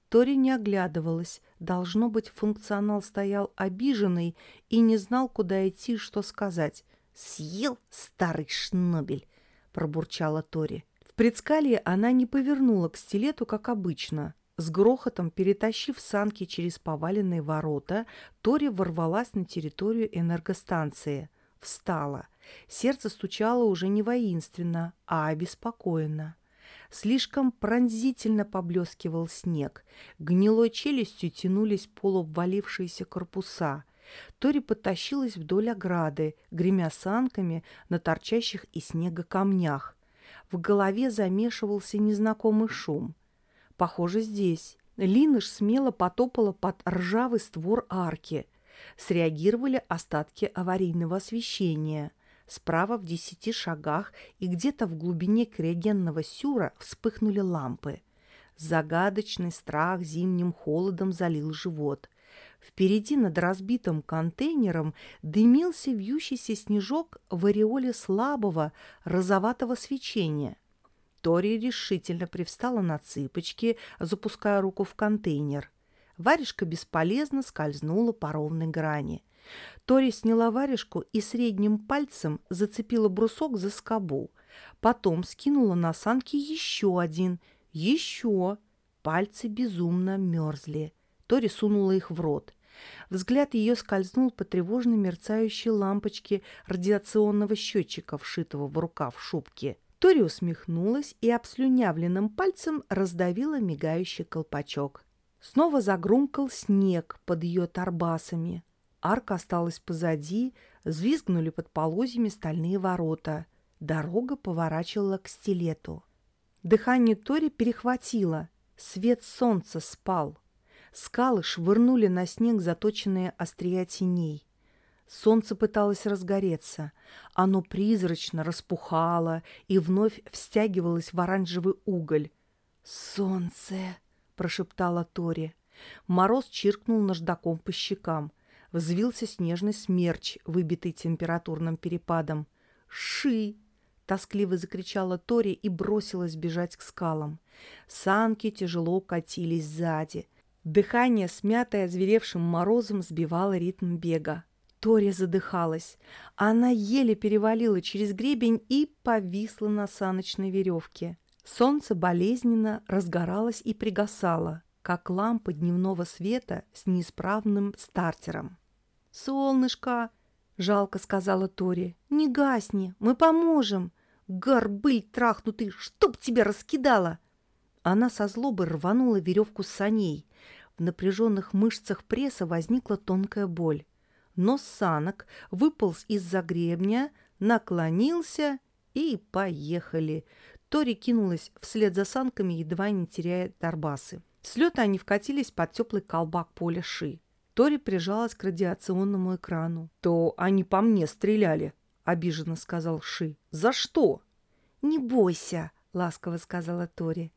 Тори не оглядывалась. Должно быть, функционал стоял обиженный и не знал, куда идти и что сказать. «Съел старый шнобель!» – пробурчала Тори. В предскалье она не повернула к стилету, как обычно. С грохотом, перетащив санки через поваленные ворота, Тори ворвалась на территорию энергостанции. Встала. Сердце стучало уже не воинственно, а обеспокоенно. Слишком пронзительно поблескивал снег. Гнилой челюстью тянулись полуобвалившиеся корпуса. Тори потащилась вдоль ограды, гремя санками на торчащих из снега камнях. В голове замешивался незнакомый шум. Похоже, здесь. Линыш смело потопала под ржавый створ арки. Среагировали остатки аварийного освещения. Справа в десяти шагах и где-то в глубине криогенного сюра вспыхнули лампы. Загадочный страх зимним холодом залил живот. Впереди над разбитым контейнером дымился вьющийся снежок в ореоле слабого розоватого свечения. Тори решительно привстала на цыпочки, запуская руку в контейнер. Варежка бесполезно скользнула по ровной грани. Тори сняла варежку и средним пальцем зацепила брусок за скобу. Потом скинула на санки еще один, еще. Пальцы безумно мерзли. Тори сунула их в рот. Взгляд ее скользнул по тревожно мерцающей лампочке радиационного счетчика, вшитого в рукав шубки. Тори усмехнулась и обслюнявленным пальцем раздавила мигающий колпачок. Снова загрумкал снег под ее торбасами. Арка осталась позади, взвизгнули под полозьями стальные ворота. Дорога поворачивала к стилету. Дыхание Тори перехватило. Свет солнца спал. Скалы швырнули на снег заточенные острия теней. Солнце пыталось разгореться. Оно призрачно распухало и вновь встягивалось в оранжевый уголь. «Солнце!» — прошептала Тори. Мороз чиркнул наждаком по щекам. Взвился снежный смерч, выбитый температурным перепадом. «Ши!» — тоскливо закричала Тори и бросилась бежать к скалам. Санки тяжело катились сзади. Дыхание, смятое озверевшим морозом, сбивало ритм бега. Тори задыхалась. Она еле перевалила через гребень и повисла на саночной веревке. Солнце болезненно разгоралось и пригасало, как лампа дневного света с неисправным стартером. «Солнышко!» — жалко сказала Тори. «Не гасни, мы поможем! Горбыль трахнутый, чтоб тебя раскидала!» Она со злобой рванула веревку с саней. В напряженных мышцах пресса возникла тонкая боль. Нос санок выполз из-за гребня, наклонился и поехали. Тори кинулась вслед за санками, едва не теряя торбасы. С они вкатились под теплый колбак поля Ши. Тори прижалась к радиационному экрану. «То они по мне стреляли», — обиженно сказал Ши. «За что?» «Не бойся», — ласково сказала Тори.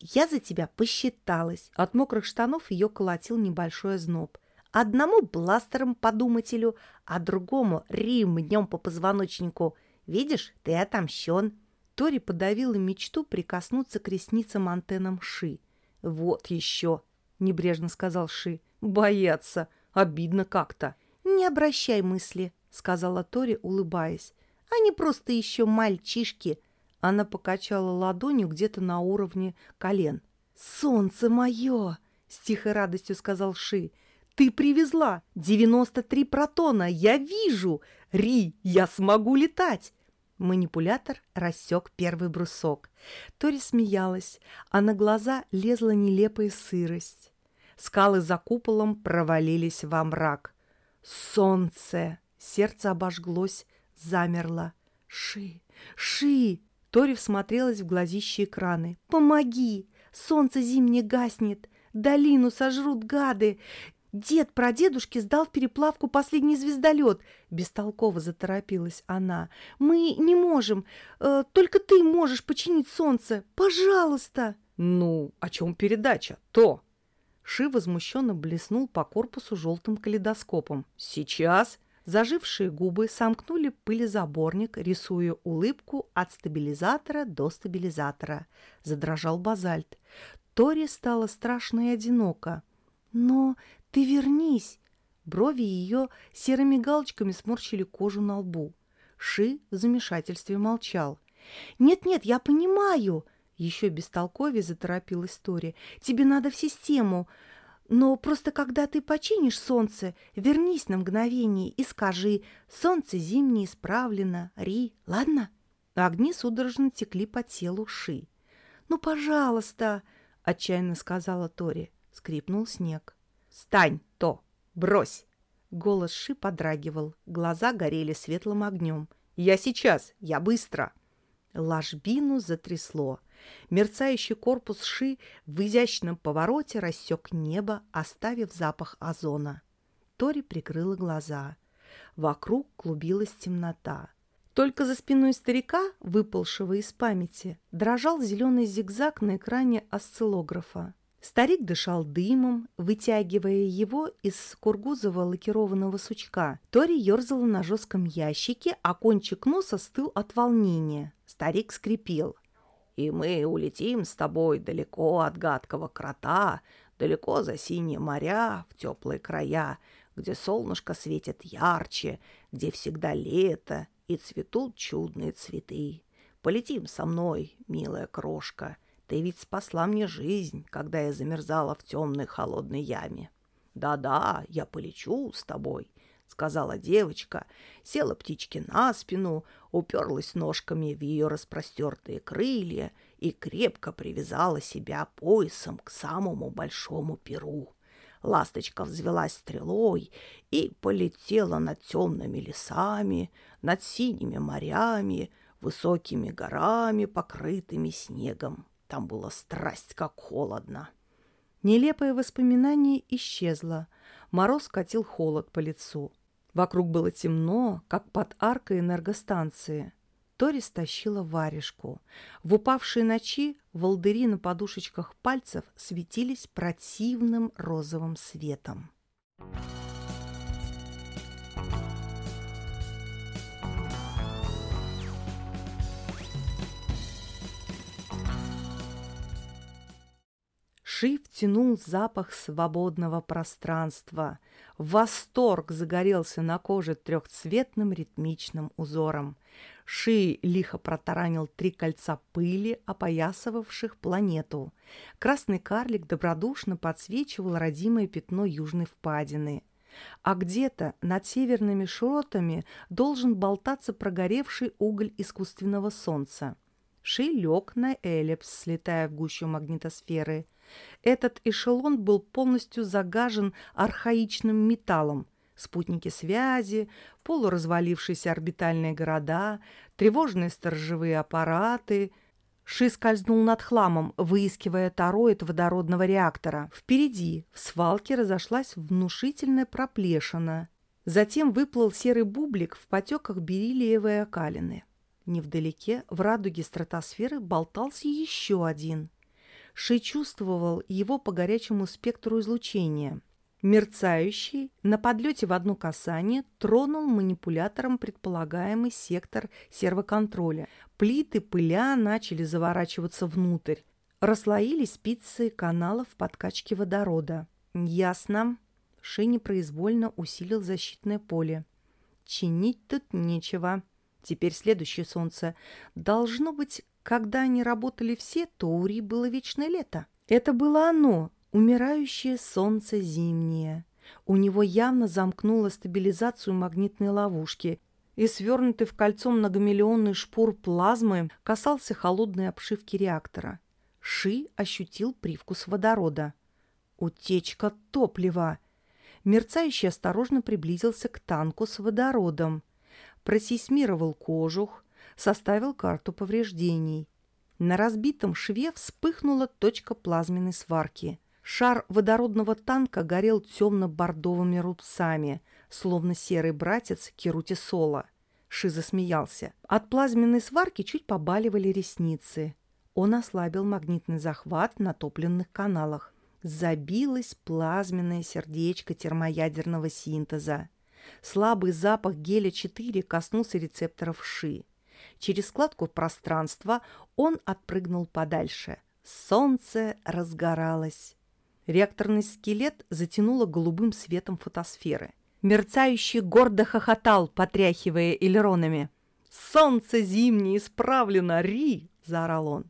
Я за тебя посчиталась. От мокрых штанов ее колотил небольшой озноб. Одному бластером по думателю, а другому ремнем по позвоночнику. Видишь, ты отомщен. Тори подавила мечту прикоснуться к ресницам антеннам Ши. «Вот еще!» — небрежно сказал Ши. «Бояться! Обидно как-то!» «Не обращай мысли!» — сказала Тори, улыбаясь. «Они просто еще мальчишки, она покачала ладонью где-то на уровне колен. «Солнце мое!» — с тихой радостью сказал Ши. «Ты привезла! 93 протона! Я вижу! Ри, я смогу летать!» Манипулятор рассек первый брусок. Тори смеялась, а на глаза лезла нелепая сырость. Скалы за куполом провалились во мрак. «Солнце!» Сердце обожглось, замерло. «Ши! Ши!» Тори всмотрелась в глазищие экраны. «Помоги! Солнце зимнее гаснет! Долину сожрут гады! Дед прадедушки сдал в переплавку последний звездолет!» Бестолково заторопилась она. «Мы не можем! Э, только ты можешь починить солнце! Пожалуйста!» «Ну, о чем передача? То!» Ши возмущенно блеснул по корпусу желтым калейдоскопом. «Сейчас!» Зажившие губы сомкнули пылезаборник, рисуя улыбку от стабилизатора до стабилизатора. Задрожал базальт. Тори стало страшно и одиноко. «Но ты вернись!» Брови ее серыми галочками сморщили кожу на лбу. Ши в замешательстве молчал. «Нет-нет, я понимаю!» Еще бестолковее заторопилась Тори. «Тебе надо в систему. Но просто когда ты починишь солнце, вернись на мгновение и скажи «Солнце зимнее исправлено, Ри, ладно?» Огни судорожно текли по телу Ши. «Ну, пожалуйста!» — отчаянно сказала Тори. Скрипнул снег. «Стань, То! Брось!» Голос Ши подрагивал, глаза горели светлым огнем. «Я сейчас! Я быстро!» Ложбину затрясло. Мерцающий корпус Ши в изящном повороте рассек небо, оставив запах озона. Тори прикрыла глаза. Вокруг клубилась темнота. Только за спиной старика, выпалшего из памяти, дрожал зеленый зигзаг на экране осциллографа. Старик дышал дымом, вытягивая его из кургузового лакированного сучка. Тори ерзала на жестком ящике, а кончик носа стыл от волнения. Старик скрипел. «И мы улетим с тобой далеко от гадкого крота, далеко за синие моря, в теплые края, где солнышко светит ярче, где всегда лето и цветут чудные цветы. Полетим со мной, милая крошка. Ты ведь спасла мне жизнь, когда я замерзала в темной холодной яме. Да-да, я полечу с тобой, сказала девочка, села птичке на спину, уперлась ножками в ее распростертые крылья и крепко привязала себя поясом к самому большому перу. Ласточка взвелась стрелой и полетела над темными лесами, над синими морями, высокими горами, покрытыми снегом. Там было страсть, как холодно. Нелепое воспоминание исчезло. Мороз катил холод по лицу. Вокруг было темно, как под аркой энергостанции. Тори стащила варежку. В упавшей ночи волдыри на подушечках пальцев светились противным розовым светом. Ши втянул запах свободного пространства. Восторг загорелся на коже трехцветным ритмичным узором. Ши лихо протаранил три кольца пыли, опоясывавших планету. Красный карлик добродушно подсвечивал родимое пятно южной впадины. А где-то над северными широтами должен болтаться прогоревший уголь искусственного солнца. Ши лег на эллипс, слетая в гущу магнитосферы – этот эшелон был полностью загажен архаичным металлом. Спутники связи, полуразвалившиеся орбитальные города, тревожные сторожевые аппараты. Ши скользнул над хламом, выискивая тороид водородного реактора. Впереди, в свалке, разошлась внушительная проплешина. Затем выплыл серый бублик в потеках бериллиевой окалины. Невдалеке, в радуге стратосферы, болтался еще один – Ши чувствовал его по горячему спектру излучения. Мерцающий на подлете в одно касание тронул манипулятором предполагаемый сектор сервоконтроля. Плиты пыля начали заворачиваться внутрь. Расслоились спицы каналов подкачки водорода. Ясно. Ши непроизвольно усилил защитное поле. Чинить тут нечего. Теперь следующее солнце. Должно быть когда они работали все, то у Ри было вечное лето. Это было оно, умирающее солнце зимнее. У него явно замкнуло стабилизацию магнитной ловушки, и свернутый в кольцо многомиллионный шпур плазмы касался холодной обшивки реактора. Ши ощутил привкус водорода. Утечка топлива. Мерцающий осторожно приблизился к танку с водородом. Просейсмировал кожух, составил карту повреждений. На разбитом шве вспыхнула точка плазменной сварки. Шар водородного танка горел темно-бордовыми рубцами, словно серый братец Керутисола. Ши засмеялся. От плазменной сварки чуть побаливали ресницы. Он ослабил магнитный захват на топливных каналах. Забилось плазменное сердечко термоядерного синтеза. Слабый запах геля-4 коснулся рецепторов ШИ. Через складку пространства он отпрыгнул подальше. Солнце разгоралось. Реакторный скелет затянуло голубым светом фотосферы. Мерцающий гордо хохотал, потряхивая элеронами. «Солнце зимнее исправлено, Ри!» – заорал он.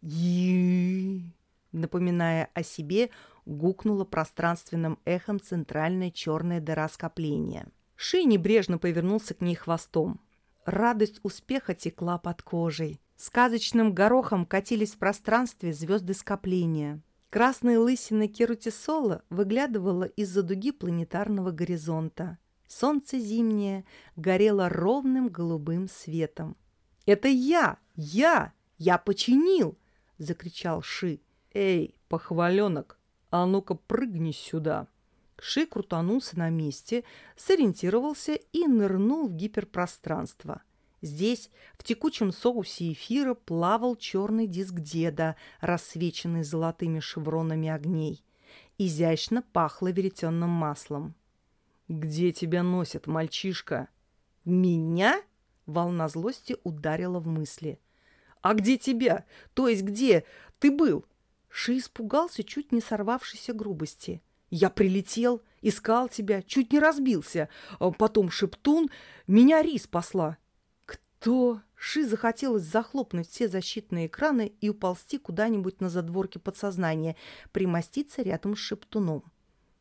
«И!» Напоминая о себе, гукнуло пространственным эхом центральная черная дыра скопления. Ши небрежно повернулся к ней хвостом. Радость успеха текла под кожей. Сказочным горохом катились в пространстве звезды скопления. Красная лысина Керутисола выглядывала из-за дуги планетарного горизонта. Солнце зимнее горело ровным голубым светом. «Это я! Я! Я починил!» — закричал Ши. «Эй, похваленок, а ну-ка прыгни сюда!» Ши крутанулся на месте, сориентировался и нырнул в гиперпространство. Здесь, в текучем соусе эфира, плавал черный диск деда, рассвеченный золотыми шевронами огней. Изящно пахло веретенным маслом. «Где тебя носят, мальчишка?» «Меня?» — волна злости ударила в мысли. «А где тебя? То есть где ты был?» Ши испугался чуть не сорвавшейся грубости. «Я прилетел, искал тебя, чуть не разбился. А потом Шептун меня Рис посла». «Кто?» Ши захотелось захлопнуть все защитные экраны и уползти куда-нибудь на задворке подсознания, примоститься рядом с Шептуном.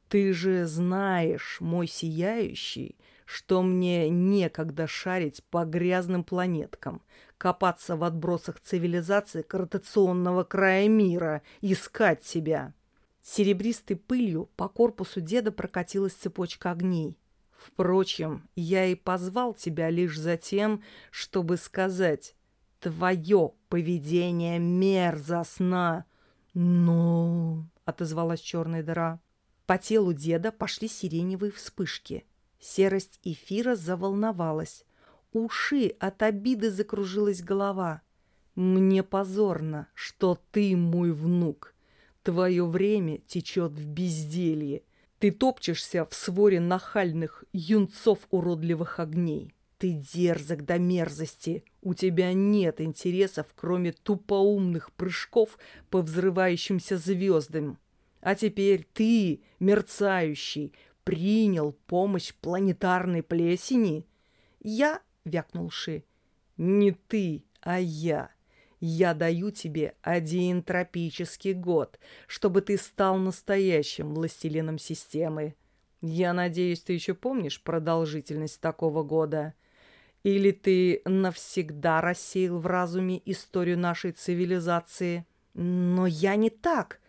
«Ты же знаешь, мой сияющий, что мне некогда шарить по грязным планеткам, копаться в отбросах цивилизации ротационного края мира, искать себя». Серебристой пылью по корпусу деда прокатилась цепочка огней. Впрочем, я и позвал тебя лишь за тем, чтобы сказать «Твое поведение мерзостно!» «Ну...» — отозвалась черная дыра. По телу деда пошли сиреневые вспышки. Серость эфира заволновалась. Уши от обиды закружилась голова. «Мне позорно, что ты мой внук. Твое время течет в безделье. Ты топчешься в своре нахальных юнцов уродливых огней. Ты дерзок до мерзости. У тебя нет интересов, кроме тупоумных прыжков по взрывающимся звездам. А теперь ты, мерцающий, принял помощь планетарной плесени? Я, вякнул Ши. Не ты, а я. Я даю тебе один тропический год, чтобы ты стал настоящим властелином системы. Я надеюсь, ты еще помнишь продолжительность такого года? Или ты навсегда рассеял в разуме историю нашей цивилизации? Но я не так.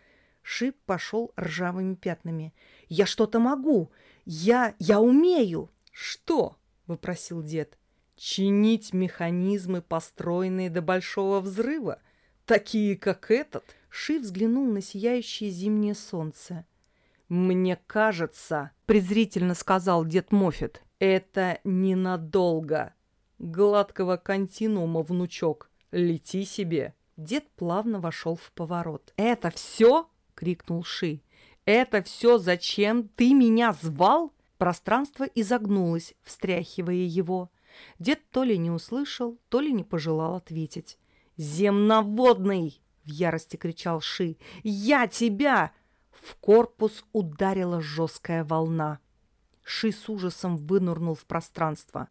Шип пошел ржавыми пятнами. Я что-то могу. Я... я умею. Что? — выпросил дед чинить механизмы, построенные до большого взрыва, такие как этот. Ши взглянул на сияющее зимнее солнце. «Мне кажется», — презрительно сказал дед Моффет, — «это ненадолго. Гладкого континуума, внучок, лети себе». Дед плавно вошел в поворот. «Это все?» — крикнул Ши. «Это все, зачем ты меня звал?» Пространство изогнулось, встряхивая его. Дед то ли не услышал, то ли не пожелал ответить. «Земноводный!» — в ярости кричал Ши. «Я тебя!» В корпус ударила жесткая волна. Ши с ужасом вынурнул в пространство.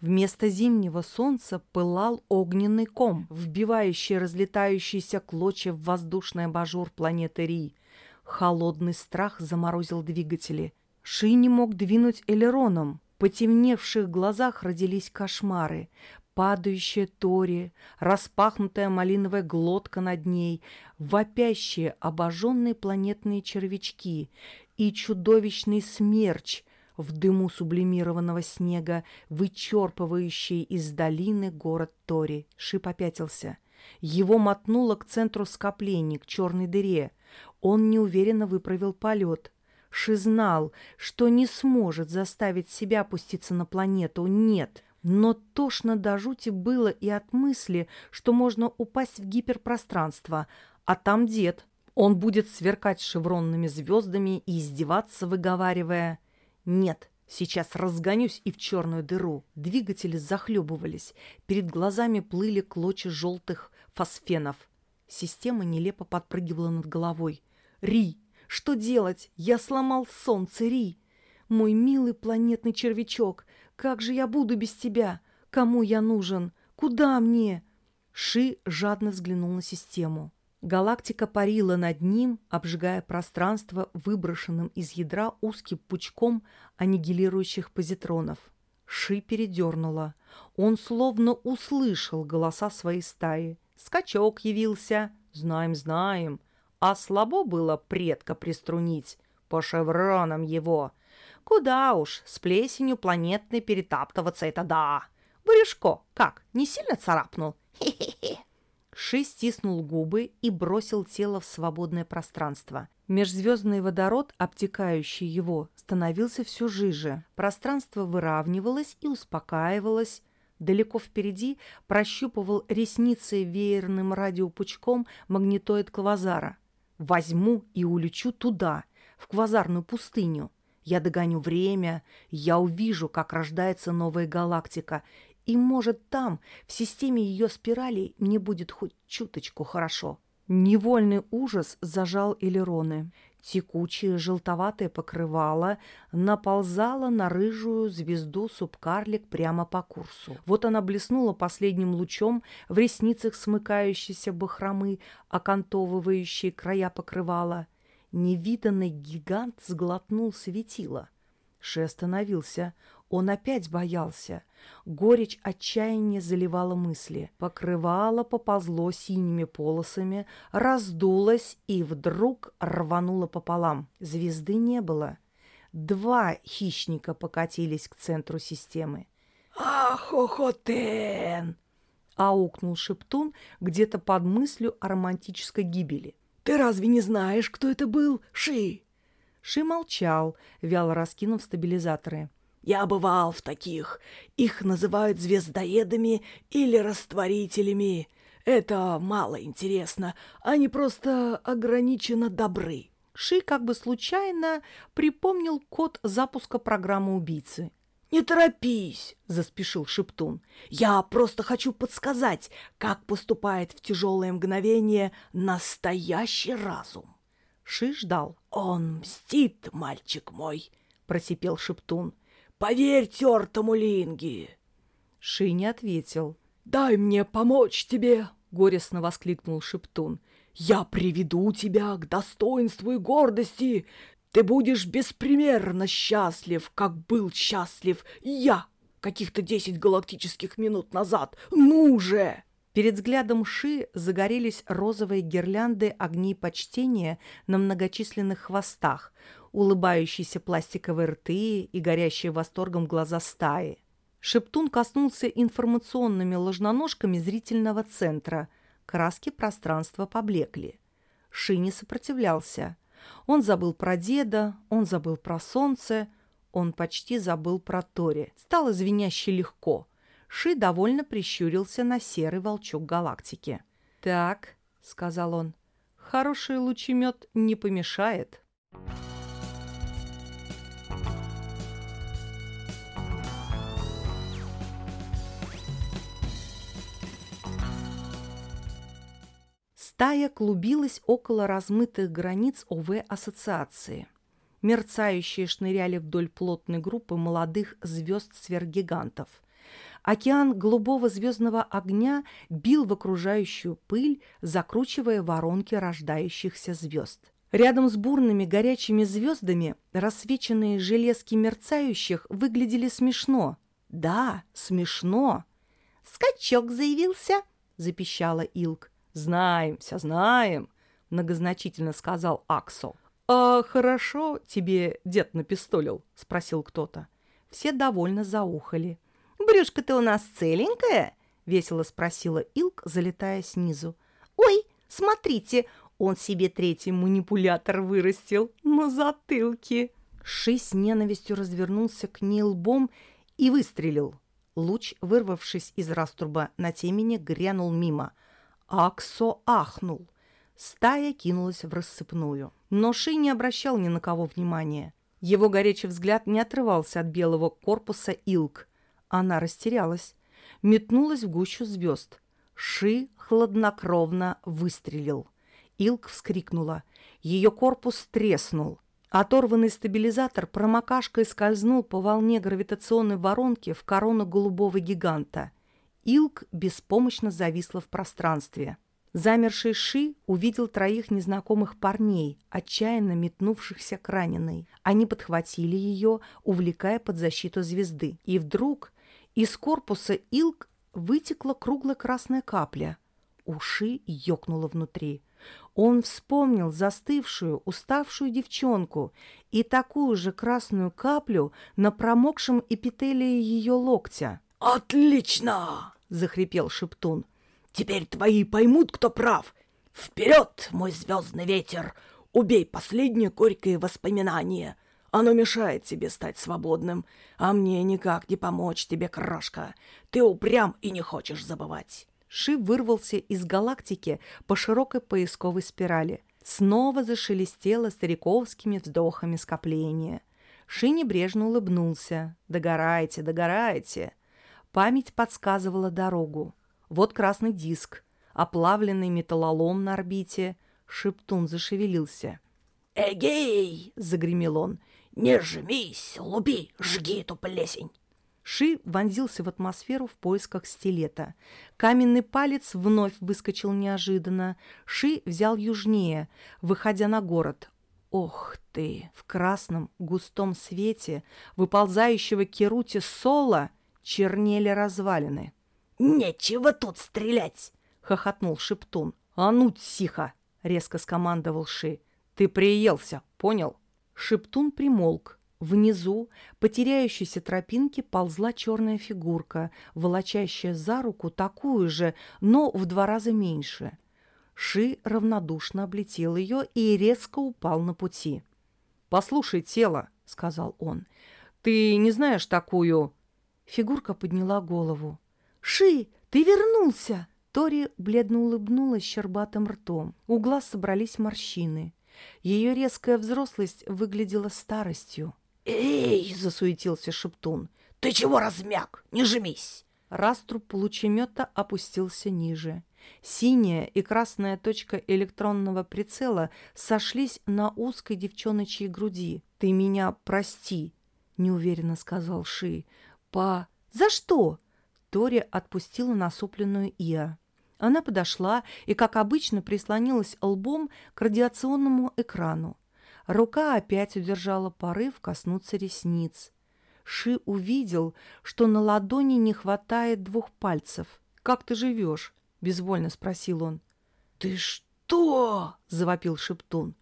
Вместо зимнего солнца пылал огненный ком, вбивающий разлетающиеся клочья в воздушный абажур планеты Ри. Холодный страх заморозил двигатели. Ши не мог двинуть элероном потемневших глазах родились кошмары. Падающая Тори, распахнутая малиновая глотка над ней, вопящие обожженные планетные червячки и чудовищный смерч в дыму сублимированного снега, вычерпывающий из долины город Тори. Шип опятился. Его мотнуло к центру скоплений, к черной дыре. Он неуверенно выправил полет. Ши знал, что не сможет заставить себя опуститься на планету. Нет, но тошно до жути было и от мысли, что можно упасть в гиперпространство, а там дед. Он будет сверкать шевронными звездами и издеваться, выговаривая «Нет, сейчас разгонюсь и в черную дыру». Двигатели захлебывались, перед глазами плыли клочья желтых фосфенов. Система нелепо подпрыгивала над головой. «Ри! Что делать? Я сломал солнце, Ри. Мой милый планетный червячок, как же я буду без тебя? Кому я нужен? Куда мне?» Ши жадно взглянул на систему. Галактика парила над ним, обжигая пространство выброшенным из ядра узким пучком аннигилирующих позитронов. Ши передернула. Он словно услышал голоса своей стаи. «Скачок явился! Знаем, знаем! А слабо было предка приструнить по шевронам его. Куда уж, с плесенью планетной перетаптываться это да. Брюшко, как, не сильно царапнул? Ши стиснул губы и бросил тело в свободное пространство. Межзвездный водород, обтекающий его, становился все жиже. Пространство выравнивалось и успокаивалось. Далеко впереди прощупывал ресницы веерным радиопучком магнитоид Квазара. «Возьму и улечу туда, в Квазарную пустыню. Я догоню время, я увижу, как рождается новая галактика, и, может, там, в системе ее спиралей, мне будет хоть чуточку хорошо». Невольный ужас зажал элероны. Текучее желтоватое покрывало наползало на рыжую звезду субкарлик прямо по курсу. Вот она блеснула последним лучом в ресницах смыкающейся бахромы, окантовывающей края покрывала. Невиданный гигант сглотнул светило. Ши остановился. Он опять боялся. Горечь отчаяния заливала мысли. Покрывало поползло синими полосами, раздулось и вдруг рвануло пополам. Звезды не было. Два хищника покатились к центру системы. «Ахохотен!» — аукнул Шептун где-то под мыслью о романтической гибели. «Ты разве не знаешь, кто это был, Ши?» Ши молчал, вяло раскинув стабилизаторы. Я бывал в таких. Их называют звездоедами или растворителями. Это мало интересно. Они просто ограниченно добры. Ши как бы случайно припомнил код запуска программы убийцы. «Не торопись!» – заспешил Шептун. «Я просто хочу подсказать, как поступает в тяжелое мгновение настоящий разум». Ши ждал. «Он мстит, мальчик мой!» – просипел Шептун. Поверь тертому Линги!» Ши не ответил. «Дай мне помочь тебе!» — горестно воскликнул Шептун. «Я приведу тебя к достоинству и гордости! Ты будешь беспримерно счастлив, как был счастлив я каких-то десять галактических минут назад! Ну же!» Перед взглядом Ши загорелись розовые гирлянды огней почтения на многочисленных хвостах, улыбающиеся пластиковые рты и горящие восторгом глаза стаи. Шептун коснулся информационными ложноножками зрительного центра. Краски пространства поблекли. Ши не сопротивлялся. Он забыл про деда, он забыл про солнце, он почти забыл про Тори. Стало звеняще легко. Ши довольно прищурился на серый волчок галактики. «Так», — сказал он, — «хороший лучемет не помешает». Стая клубилась около размытых границ ОВ-ассоциации. Мерцающие шныряли вдоль плотной группы молодых звезд-сверхгигантов — Океан голубого звездного огня бил в окружающую пыль, закручивая воронки рождающихся звезд. Рядом с бурными горячими звездами рассвеченные железки мерцающих выглядели смешно. Да, смешно. «Скачок заявился!» — запищала Илк. «Знаем, все знаем!» — многозначительно сказал Аксо. «А хорошо тебе дед напистолил?» — спросил кто-то. Все довольно заухали. «Брюшко-то у нас целенькое?» — весело спросила Илк, залетая снизу. «Ой, смотрите, он себе третий манипулятор вырастил на затылке!» Ши с ненавистью развернулся к ней лбом и выстрелил. Луч, вырвавшись из раструба на темени, грянул мимо. Аксо ахнул. Стая кинулась в рассыпную. Но Ши не обращал ни на кого внимания. Его горячий взгляд не отрывался от белого корпуса Илк. Она растерялась, метнулась в гущу звезд. Ши хладнокровно выстрелил. Илк вскрикнула. Ее корпус треснул. Оторванный стабилизатор промокашкой скользнул по волне гравитационной воронки в корону голубого гиганта. Илк беспомощно зависла в пространстве. Замерший Ши увидел троих незнакомых парней, отчаянно метнувшихся к раненой. Они подхватили ее, увлекая под защиту звезды. И вдруг из корпуса Илк вытекла круглая красная капля. Уши ёкнуло внутри. Он вспомнил застывшую, уставшую девчонку и такую же красную каплю на промокшем эпителии ее локтя. «Отлично!» — захрипел Шептун. «Теперь твои поймут, кто прав. Вперед, мой звездный ветер! Убей последнее горькое воспоминание. Оно мешает тебе стать свободным, а мне никак не помочь тебе, крошка. Ты упрям и не хочешь забывать». Ши вырвался из галактики по широкой поисковой спирали. Снова зашелестело стариковскими вздохами скопления. Ши небрежно улыбнулся. «Догорайте, догорайте!» Память подсказывала дорогу. Вот красный диск, оплавленный металлолом на орбите. Шептун зашевелился. «Эгей!» — загремел он. «Не жмись, луби, жги эту плесень!» Ши вонзился в атмосферу в поисках стилета. Каменный палец вновь выскочил неожиданно. Ши взял южнее, выходя на город. Ох ты! В красном густом свете выползающего керути сола чернели развалины. «Нечего тут стрелять!» — хохотнул Шептун. «А ну, тихо!» — резко скомандовал Ши. «Ты приелся, понял?» Шептун примолк. Внизу, по теряющейся тропинке, ползла черная фигурка, волочащая за руку такую же, но в два раза меньше. Ши равнодушно облетел ее и резко упал на пути. «Послушай, тело», — сказал он, — «ты не знаешь такую...» Фигурка подняла голову. «Ши, ты вернулся!» Тори бледно улыбнулась щербатым ртом. У глаз собрались морщины. Ее резкая взрослость выглядела старостью. «Эй!» — засуетился Шептун. «Ты чего размяк? Не жмись!» Раструб лучемета опустился ниже. Синяя и красная точка электронного прицела сошлись на узкой девчоночьей груди. «Ты меня прости!» — неуверенно сказал Ши. «По... За что?» Тори отпустила насупленную Иа. Она подошла и, как обычно, прислонилась лбом к радиационному экрану. Рука опять удержала порыв коснуться ресниц. Ши увидел, что на ладони не хватает двух пальцев. «Как ты живешь?» — безвольно спросил он. «Ты что?» — завопил Шептун.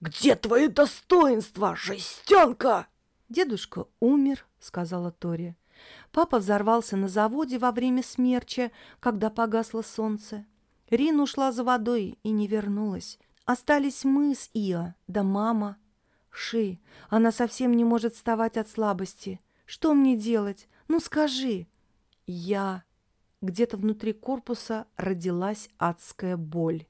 «Где твои достоинства, жестенка?» «Дедушка умер», — сказала Тори. Папа взорвался на заводе во время смерча, когда погасло солнце. Рин ушла за водой и не вернулась. Остались мы с Ио, да мама. Ши, она совсем не может вставать от слабости. Что мне делать? Ну скажи. Я. Где-то внутри корпуса родилась адская боль.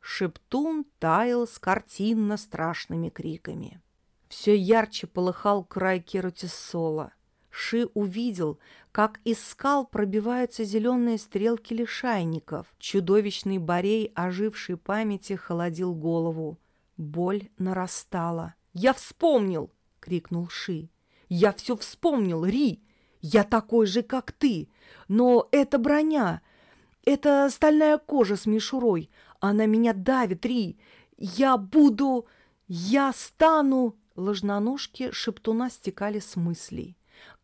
Шептун таял с картинно страшными криками. Все ярче полыхал край керутисола. Ши увидел, как из скал пробиваются зеленые стрелки лишайников. Чудовищный борей ожившей памяти холодил голову. Боль нарастала. «Я вспомнил!» — крикнул Ши. «Я все вспомнил, Ри! Я такой же, как ты! Но это броня! Это стальная кожа с мишурой! Она меня давит, Ри! Я буду... Я стану...» Ложноножки шептуна стекали с мыслей.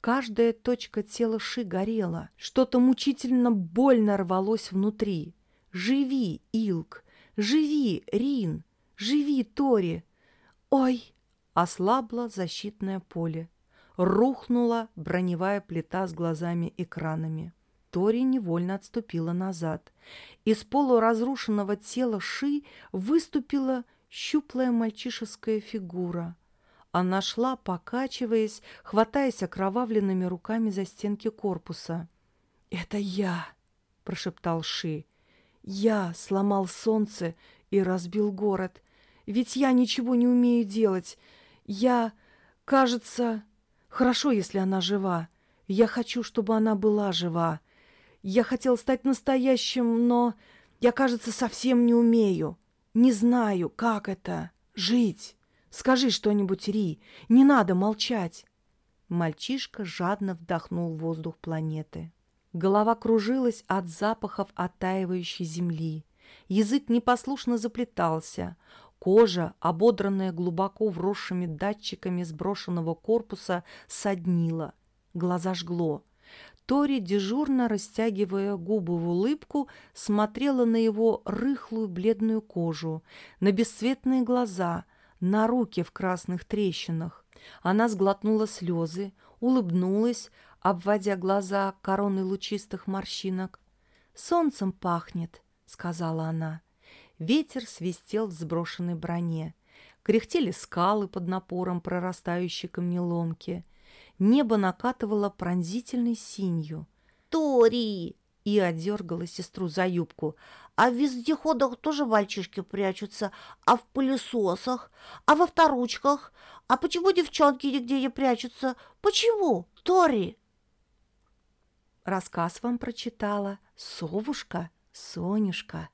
Каждая точка тела Ши горела. Что-то мучительно больно рвалось внутри. «Живи, Илк! Живи, Рин! Живи, Тори!» «Ой!» — ослабло защитное поле. Рухнула броневая плита с глазами-экранами. Тори невольно отступила назад. Из полуразрушенного тела Ши выступила щуплая мальчишеская фигура — она шла, покачиваясь, хватаясь окровавленными руками за стенки корпуса. «Это я!» — прошептал Ши. «Я сломал солнце и разбил город. Ведь я ничего не умею делать. Я, кажется, хорошо, если она жива. Я хочу, чтобы она была жива. Я хотел стать настоящим, но я, кажется, совсем не умею. Не знаю, как это — жить». Скажи что-нибудь, Ри, не надо молчать. Мальчишка жадно вдохнул воздух планеты. Голова кружилась от запахов оттаивающей земли. Язык непослушно заплетался. Кожа, ободранная глубоко вросшими датчиками сброшенного корпуса, соднила. Глаза жгло. Тори, дежурно растягивая губы в улыбку, смотрела на его рыхлую бледную кожу, на бесцветные глаза — на руки в красных трещинах. Она сглотнула слезы, улыбнулась, обводя глаза короной лучистых морщинок. «Солнцем пахнет», — сказала она. Ветер свистел в сброшенной броне. Кряхтели скалы под напором прорастающей камнеломки. Небо накатывало пронзительной синью. «Тори!» И одергала сестру за юбку. «А в вездеходах тоже мальчишки прячутся, а в пылесосах, а во вторучках. А почему девчонки нигде не прячутся? Почему, Тори?» Рассказ вам прочитала совушка Сонюшка.